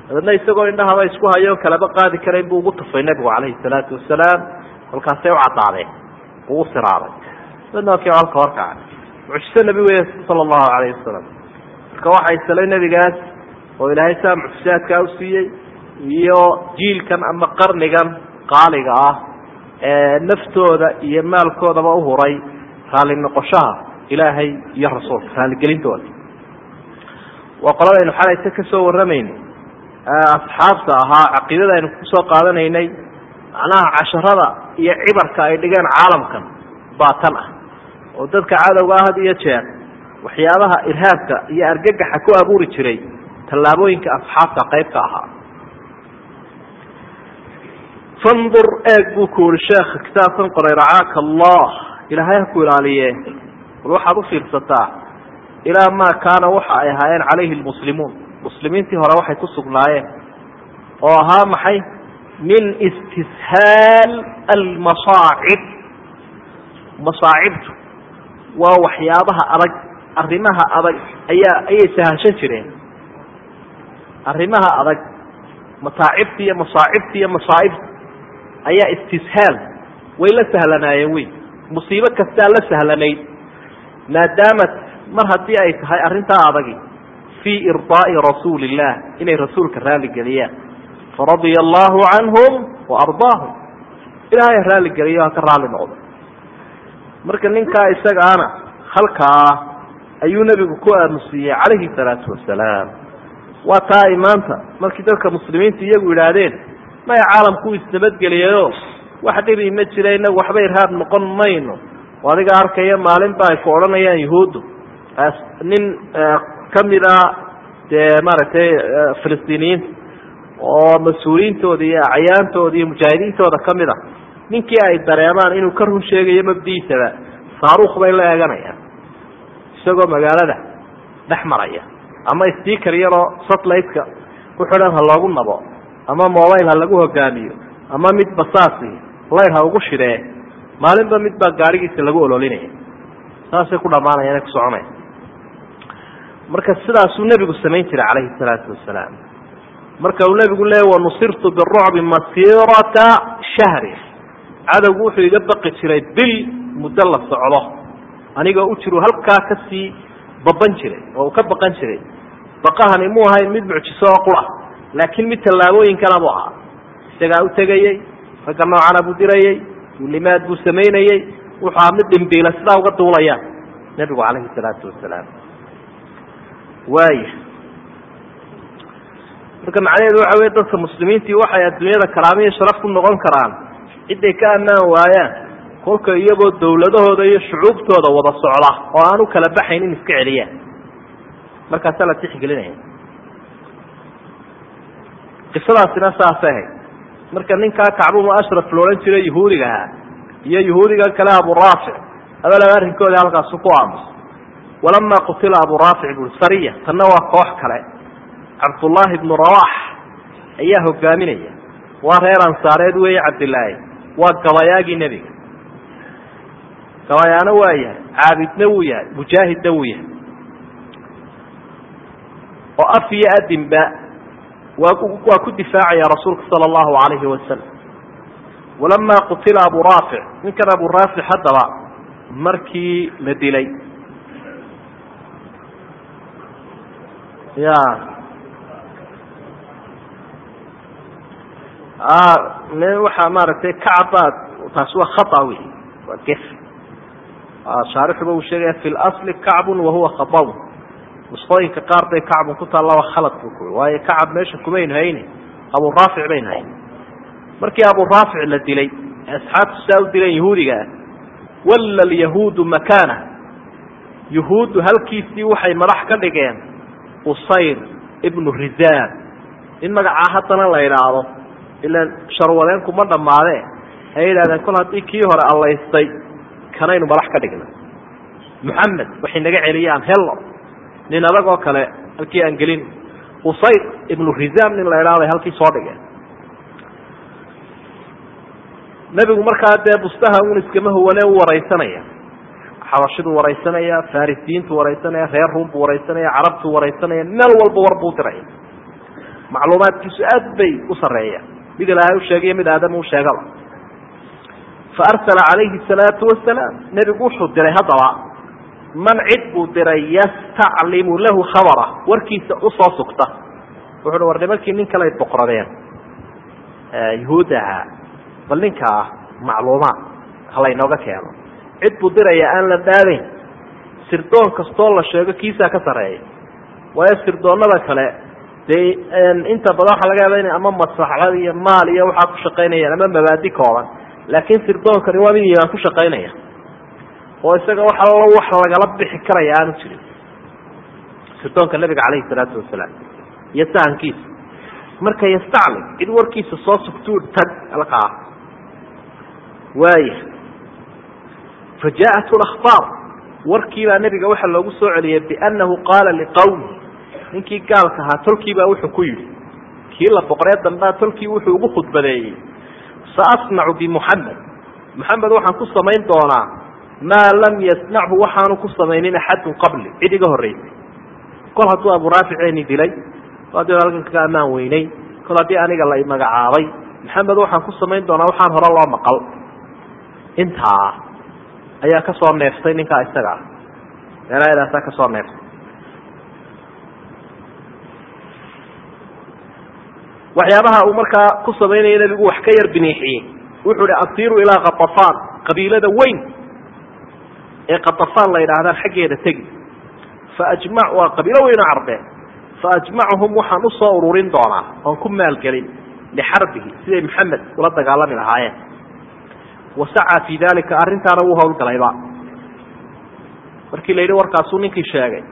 dabeedna isagoo indhahaba isku hayo kalaba qaadi karayn buu ugu tufay nebigu calayhi salaatu wasalaam. Kolkaasay u caddaadeen uu u siraaday dabeedna waa kii colka horkacay mucjiso nebi wey sala allahu calayhi wasalam marka waxaa isalay nebigaas oo ilaahay saa mucjisaadkaa u siiyey iyo jiilkan ama qarnigan qaaliga ah ee naftooda iyo maalkoodaba uhuray raalli noqoshaha ilaahay iyo rasuulka raalligelintooda waa qoladaynu xalayta ka soo warramayno. Asxaabta ahaa caqiidada aynu ku soo qaadanaynay macnaha casharada iyo cibarka ay dhigeen caalamkan baa tan ah. Oo dadka cadowga ah had iyo jeer waxyaabaha irhaabka iyo argagaxa ku abuuri jiray tallaabooyinka asxaabta qaybka ahaa. Fandur eeg buu ku yihi sheekha kitaabkan qoray racaaka allah. Ilaahay ha ku ilaaliye bal waxaad u fiirsataa ilaa maa kaana waxa ay ahaayeen calayhi lmuslimuun muslimiintii hore waxay ku sugnaayeen oo ahaa maxay min istishaal almasaacib masaacibtu waa waxyaabaha adag arrimaha adag ayaa ayay sahashan jireen. Arrimaha adag mataacibta iyo masaacibta iyo masaa'ibta ayaa istishaal way la sahlanaayeen wey musiibo kastaa la sahlanayd maadaamat mar haddii ay tahay arrintaa adagi fii irdaa'i rasuuli illah inay rasuulka raalligeliyaan faradia allahu canhum wa ardaahum ilaahay ha raalligeliyo ha ka raalli noqdo marka ninkaa isagaana halkaa ayuu nebigu ku aamusiiyey calayhi salaatu wasalaam waa taa ay maanta markii dadka muslimiinta iyagu yidhaahdeen maya caalamku isnabadgeliyayo wax dhibi ma jira inagu waxba irhaab noqon mayno. Oo adiga arkaya maalin ba ay ku odhanayaan yuhuuddu. Nin kamida dee maaragtay filistiiniyiinta oo mas'uuliyiintooda iyo acyaantooda iyo mujaahidiintooda ka mid a ninkii ay dareemaan inuu ka run sheegayo mabdiisaba saaruuk bay la eeganayaan. Isagoo magaalada dhex maraya ama stiker yaroo satelliteka ku xidhan ha loogu nabo ama mobile ha lagu hogaamiyo ama mid basaasi layr ha ugu shidee maalinba mid baa gaarigiisa lagu ololinaya. Saasay ku dhamaanayaan ku soconaya marka sidaasuu nebigu samayn jiray calayhi salaatu wasalaam marka uu nebigu leeya wanusirtu birucbi masirata shahri. Cadowgu wuxuu iga baqi jiray bil muddo la socdo. Anigoo u jiru halkaa ka sii baban jiray oo uu ka baqan jiray. Baqahani mu ahayn mid mucjiso oo qura laakiin mid tallaabooyin kala buu ahaa. Isagaa u tegayey ragga noocana buu dirayey duulimaad buu samaynayey wuxuu mid dhimbiila sidaa uga duulayaan. Nebigu calayhi salaatu wasalaam. Waaya marka macnaheedu waxa wey dadka muslimiintii waxay adduunyada karaamiyo sharaf ku noqon karaan. Ciday ka ammaan waayaan. Kolka iyagoo dawladahooda iyo shucuubtooda wada socda oo aan u kala baxayn in iska celiyaan markaasaa la tixgelinaya qisadaasina saasay ahayd marka ninkaa kacbunu ashraf loodhan jiray yahuudiga ahaa iyo yahuudiga kale abu raafic abalaba arrinkoodii halkaasu ku aamus. Walamaa qutila abu raafic bui sariya tanna waa koox kale cabdullaahi ibnu rawax ayaa hogaaminaya. Waa reer ansaareed weeye cabdilaahi waa gabayaagii nebiga. Gabayaana waa yahay caabidna wuu yahay mujaahidna wuu yahay. Oo af iyo adinba waa ku difaacaya rasuulka sala allahu alayhi wasalam walamaa qutila abu raafic ninkan abu raafic haddaba markii la dilay. Ya waxaa maaragtay kacbaad taasi waa khata wey waa gef shaarixuba uu sheegaya fi lasli kacbun wahuwa khataun nusqooyinka qaar bay kacbun ku taalla waa khalad bu ku waayo kacab meesha kumaynu hayne abu raafic baynu hayn markii abu raafic la dilay asxaabtu saa u dileen yahuudiga ah walla alyahuudu makaana. Yahuuddu halkiisii waxay madax ka dhigeen usayr ibnu rizaan in magacaa haddana la idhaahdo ilaan sharwadeenku ma dhammaadee ay yidhahdeen kol haddii kii hore allaystay kanaynu madax ka dhigna muxamed waxay naga celiyaan hello nin adag oo kale halkii aan gelin usayr ibnu rizam nin la idhahday halkii soo dhigeen nebigu markaa dee bustaha un iskama huwane u waraysanaya. Xabashiduu waraysanaya farisiyiintu waraysanaya reer ruumbuu waraysanaya carabtuu waraysanaya meel walba war buu diraya macluumaadkiisu aad bay u sareeya mid ilaahay u sheegayo mid aadam u sheegaba fa arsala calayhi salaatu wasalaam nebigu wuxuu diray haddaba man cid buu diray yastaclimu lahu khabara. Warkiisa u soo sugta. Wuxu uhi war nimankii nin kaley boqradeen yuhuudda ahaa. Bal ninkaa macluumaad halaynooga keeno. Cid buu diraya aan la dhaadayn sirdoon kastoo la sheego kiisaa ka sarreeya waayo sirdoonada kale dee inta badan waxaa laga yaaba ina ama maslaxad iyo maal iyo waxaa ku shaqaynayaan ama mabaadi kooban. Laakiin sirdoonkani waa mid imaan ku shaqaynaya. Oo isaga wax allo wax lagala bixi karaya aanu jirin sirdoonka nabiga calayhi salaatu wasalaam iyo marka yastaclim cid warkiisa soo sugtuu tag alkaa waaya fa jaaءat اakhbaar warkii baa nebiga waxaa loogu soo celiyey biannahu qaala liqawmi ninkii gaalka ahaa tolkii baa wuxuu ku yidhi kii la boqoree dambea tolkii wuxuu ugu khudbadeeyey. Saasnacu bimuxamed muxamed waxaan ku samayn doonaa maa lam yasnachu waxaanu ku samaynin axadun qabli. Cid iga horreysay. Kol hadduu aburaaficeeni dilay haddii halkan kaga ammaan weynay kol haddii aniga la magacaabay maxamed waxaan ku samayn doonaa waxaan hore loo maqal. Intaa ayaa ka soo neeftay ninkaa isaga ah meelaadaasaa ka soo neeftay waxyaabaha uu markaa ku samaynaya nebigu wax ka yar biniixiyey. Wuxuu hi asiiru ilaa katafaan qabiilada weyn ee katafaan la yidhaahdaan xaggeeda tegi. Faajma waa qabiilo weyn oo carbeed faajmacuhum waxaan u soo ururin doonaa oon ku maalgelin lixarbihi siday maxamed ula dagaalami lahaayeen. Wasacaa fii dalika arrintaana wuu hawlgalayba markii la yidhi warkaasuu ninkii sheegay.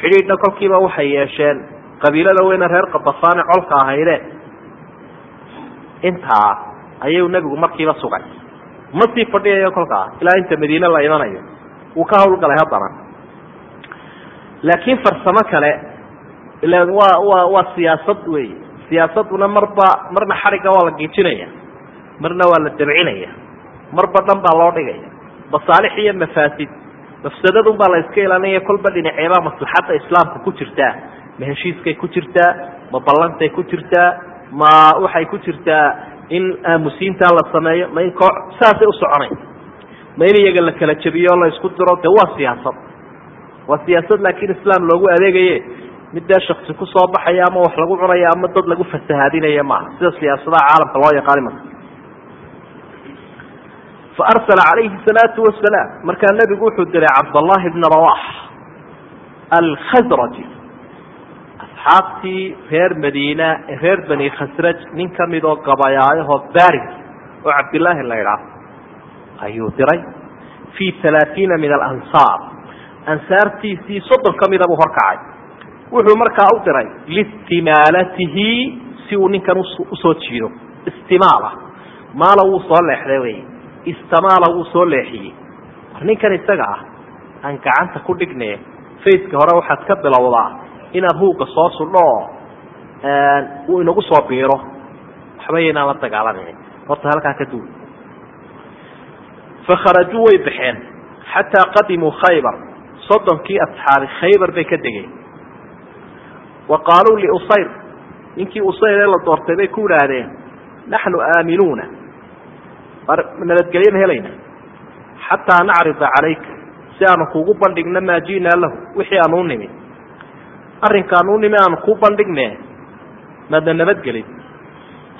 Xidhiidhna kolkiiba waxay yeesheen qabiilada weyne reer kadafaane colka ahayde intaa ayuu nebigu markiiba sugay. Ma sii fadhiyayo kolkaa? Ilaa inta madiine la imanayo. Wuu ka hawlgalay haddana. Laakiin farsamo kale ilan waa waa waa siyaasad wey siyaasaduna marba marna xadhigga waa la giijinaya marna waa la dabcinaya. Marba dhan baa loo dhigaya. Masaalix iyo mafaasid. Mafsadadun baa la iska ilaalinaya. Kolba dhinaceebaa maslaxadda islaamka ku jirtaa. Ma heshiiskay ku jirtaa. Ma ballantay ku jirtaa ma waxay ku jirtaa in aamusiintaa la sameeyo ma in koox saasay u soconay ma in iyaga la kala jebiyo o la isku diro de waa siyaasad. Waa siyaasad laakiin islaam loogu adeegaye mid shaksi ku soo baxaya ama wax lagu cunaya ama dad lagu fasahaadinaya maaha sida siyaasadaha caalamka loo yaqaani marka fa arsala calayhi salaatu wasalaam markaa nebigu wuxuu diray cabdallahi bna rawax alkhasraji asxaabtii reer madiina ee reer bani khasraj nin ka mid oo gabayaayahoo baris oo cabdillaahi la idhaah ayuu diray. Fii halaaiina min alansaar ansaartiisii soddon ka mida buu horkacay wuxuu markaa u diray liistimaalatihi si uu ninkan u soo jiido. Istimaala. Maala wuu soo leexday wey istamaala wuu soo leexiyey. Ninkan isaga ah aan gacanta ku dhigne faceka hore waxaad ka bilowdaa inaad huugga soo sudho oo uu inagu soo biiro. Waxba yaynaan la dagaalamayn horta halkaa ka duul. Fakharajuu way baxeen. Xataa qadimuu khaybar. Soddonkii asxaabi khaybar bay ka degeen. Wa qaaluu liusayr ninkii usayr ee la doortay bay ku idhaahdeen naxnu aaminuuna. Nabadgelyo ma helayna. Xataa nacrida calayka. Si aanu kuugu bandhigno maa ji'naa lahu. Wixii aanu u nimi arrinkaanu nimi aanu kuu bandhigne maadna nabadgelin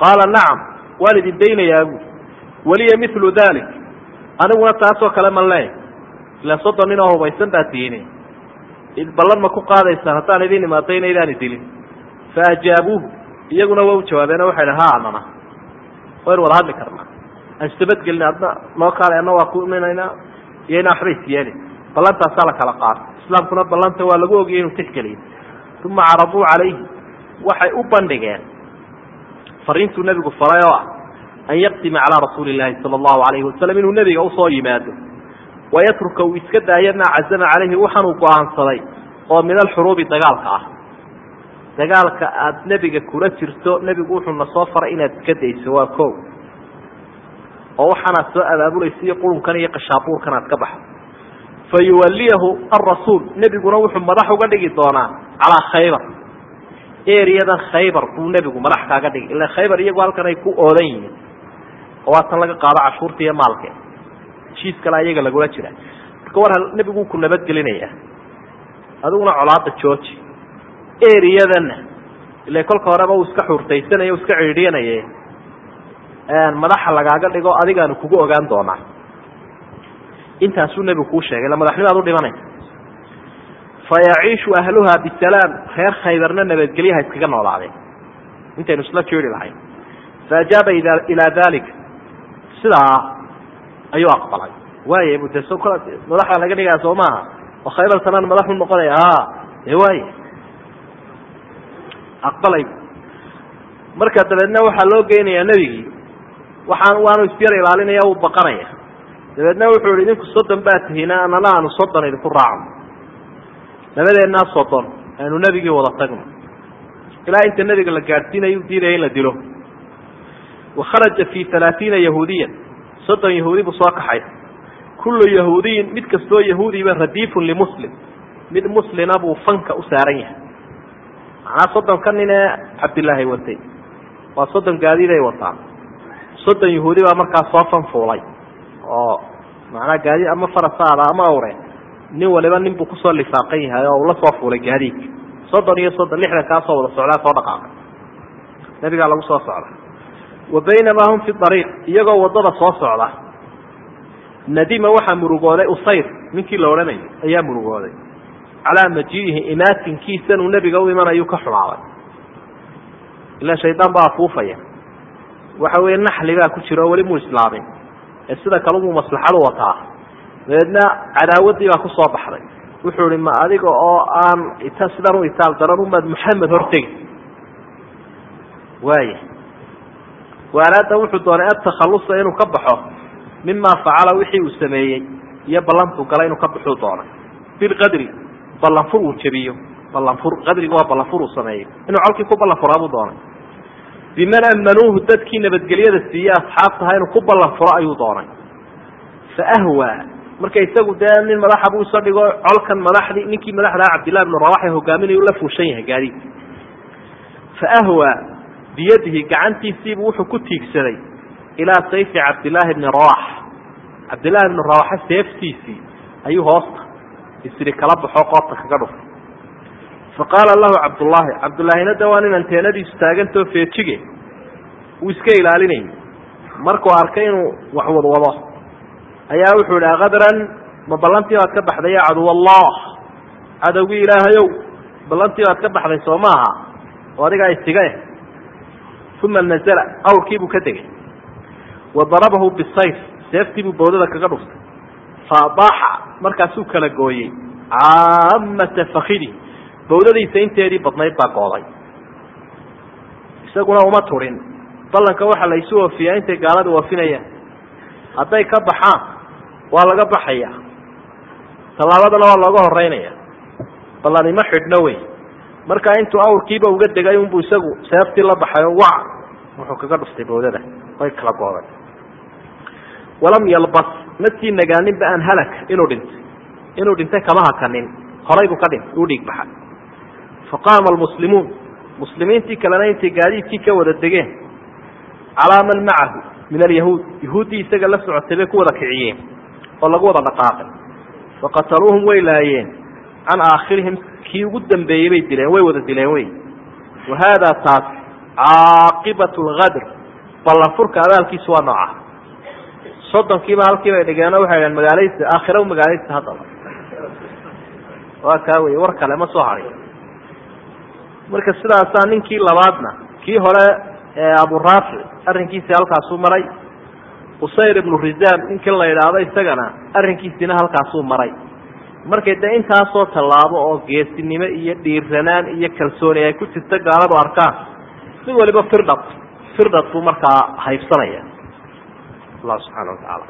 qaala nacam waan idin daynayaa bu waliya milu dalik aniguna taasoo kale man leey ila soddon nin oo hubaysan baa tiine. Ballan ma ku qaadaysaan haddaan idin imaado inaydaan idilin. Fa ajaabuuhu iyaguna waa u jawaabeeno waxay dha ha anana. Waynu wada hadli karnaa. Aan isnabadgelin adna noo kaale ana waa ku iminaynaa. Iyo inaa waxba isyeelin ballantaasaa la kala qaato islaamkuna ballanta waa lagu ogiyay inuu tixgeliyo uma caraduu calayhi waxay u bandhigeen fariintuu nebigu faray oo ah an yaqdima calaa rasuuli llaahi sala allahu alayhi wasalam inuu nebiga u soo yimaado wayatruka uu iska daayo maa cazama calayhi waxaanuu go'aansaday oo min alxuruubi dagaalka ah. Dagaalka aada nebiga kula jirto nebigu wuxuu na soo faray inaad iska dayso waa ko oo waxaanaad soo abaabulaysa iyo qurunkan iyo qashaabuurkan aad ka baxdo fa yuwalliyahu alrasuul nebiguna wuxuu madax uga dhigi doonaa calaa khaybar. Eriyadan khaybar buu nebigu madax kaaga dhigi ila khaybar iyagu halkan ay ku oodan yihiin. Oo waa tan laga qaado cashuurta iyo maalke heshiis kale iyaga lagula jira. Marka war nebigu ku nabadgelinaya. Adiguna colaada jooji. Eriyadanna ila kolka horeba uu iska xuurtaysanaya iska ciidhiyanaye madaxa lagaaga dhigo adigaanu kugu ogaan doonaa intaasuu nebigu kuu sheegay ila madaxnimaad u dhimanaysa fayaciishu ahluha bisalaam reer khaybarna nabadgelyaha iskaga noolaadeen intaynu isla jeeri lahayn. Faajaaba ilaa dalik sidaa ayuu aqbalay. De so madaxa laga dhigaya soo maaha? Oo khaybar sanaan madaxu a dee waaya aqbalay. Marka dabeedna waxaa loo geynayaa nebigii. Waxaan waanu isyar ilaalinaya uu baqanaya dabeedna wuxuu yihi idinku soddon baa tihiina anana aanu soddon idinku raacno. Labadeennaa soddon aanu nebigii wada tagno. Ilaa inta nebiga la gaadhsiinayo u diidaya in la dilo. Wa kharaja fi halaatiina yahuudiyan. Soddon yahuudi buu soo kaxay. Kullu yahuudiyin mid kastoo yahuudiba radiifun limuslim mid muslina buu fanka u saaran yahay. Macnaa soddonka nin ee cabdilaahi watay waa soddon gaadiid ay wataan. Soddon yahuudi baa markaa soo fan fuulay oo macnaa gaadiid ama farasaada ama awre nin waliba nin buu ku soo lifaaqan yahay oo uu la soo fuulay gaadiidka soddon iyo soddon lixdan kaasoo wada socdaa soo dhaqaaqay. Nabigaa lagu soo socda. Wa baynamaa hum fi ariiq iyagoo waddada soo socda. Nadima waxaa murugooday usayr ninkii la odhanayo ayaa murugooday. Calaa majiihi imaatinkiisan uu nebiga u imanayu ka xumaaday ila shaydaan baa afuufaya waxa weeye naxli baa ku jira oo weli muu islaamin sida kalumuu maslaxadu wataa. Dabeedna cadaawaddii baa ku soo baxday. Wuxuu ihi ma adiga oo aan ita sidan u itaal daran umaad maxamed hortegi. Waaya waalaada wuxuu doonay atakhalusa inuu ka baxo mima facala wixii uu sameeyey iyo ballantuu gala inuu ka baxuu doonay. Bilqadri ballanfur uu jebiyo. Ballanfur qadriga waa ballanfur uu sameeyo inuu colkii ku ballanfuraa buu doonay biman amanuuhu dadkii nabadgelyada siiye asxaabtaha inuu ku ballanfuro ayuu doonay fa ahwaa marka isagu dee nin madaxa buu iso dhigo colkan madaxdii ninkii madaxdaa cabdillahi bnu rawax ee hogaaminayu la fuushan yahay gaadiid fa ahwaa biyadihi gacantiisiibuu wuxuu ku tiigsaday ilaa sayfi cabdillaahi bni rawax cabdillahi bni rawaxa seeftiisii ayuu hoosta isiri kala baxo qoobta kaga dhufay fa qaala lahu cabdullaahi cabdullaahina de waa nin anteenadiisu taagantao feejige uu iska ilaalinayay markuu arkay inuu wax wadwado ayaa wuxuu idhi akadran ma ballantii baad ka baxday ya caduw allah cadowgii ilaahayow ballantii baad ka baxday soo maaha oo adigaa isiga eh uma nazla awrkiibuu ka degay wa darabahu bisayf seeftiibuu bawdada kaga dhuftay faadaaxa markaasuu kala gooyey caamata fakidi bawdadiisa inteedii badnayd baa gooday isaguna uma turin. Ballanka waxaa la isu oofiyaa intay gaalada oofinayaan hadday ka baxaan waa laga baxaya. Tallaabadana waa looga horeynaya ballanima xidhno wey. Markaa intuu awrkiiba uga degay unbuu isagu seeftii la baxay oo wac wuxuu kaga dhuftay bawdada. Way kala gooday walam yalbas ma sii nagaaninba an halak inuu dhintay. Inuu dhintay kama hakanin. Horay buu ka dhintay uu dhiig baxay faqaama almuslimuun muslimiintii kalena intay gaadiidkii ka wada degeen calaa man macahu min alyahuud yahuuddii isaga la socotay bay ku wada kiciyeen oo lagu wada dhaqaaqay faqataluuhum way laayeen can aakhirihim kii ugu dambeeyey bay dileen way wada dileen wey wa haadaa taas caaqibat lgadr ballanfurka abaalkiisu waa nooca soddonkiiba halkii bay dhigeen waxay dhaheen magaalaysta aakhira magaalaysta haddaba waa kaa wey war kale ma soo haray marka sidaasaa ninkii labaadna kii hore ee aburaafic arrinkiisii halkaasuu maray usayr ibnu rizaam ninkii la yidhaahdo isagana arrinkiisiina halkaasuu maray. Markay dee intaasoo tallaabo oo geesinimo iyo dhiiranaan iyo kalsooni ay ku jirta gaaladu arkaan mid waliba firdhad firdhad buu markaa haybsanaya allah subxaana wa tacaala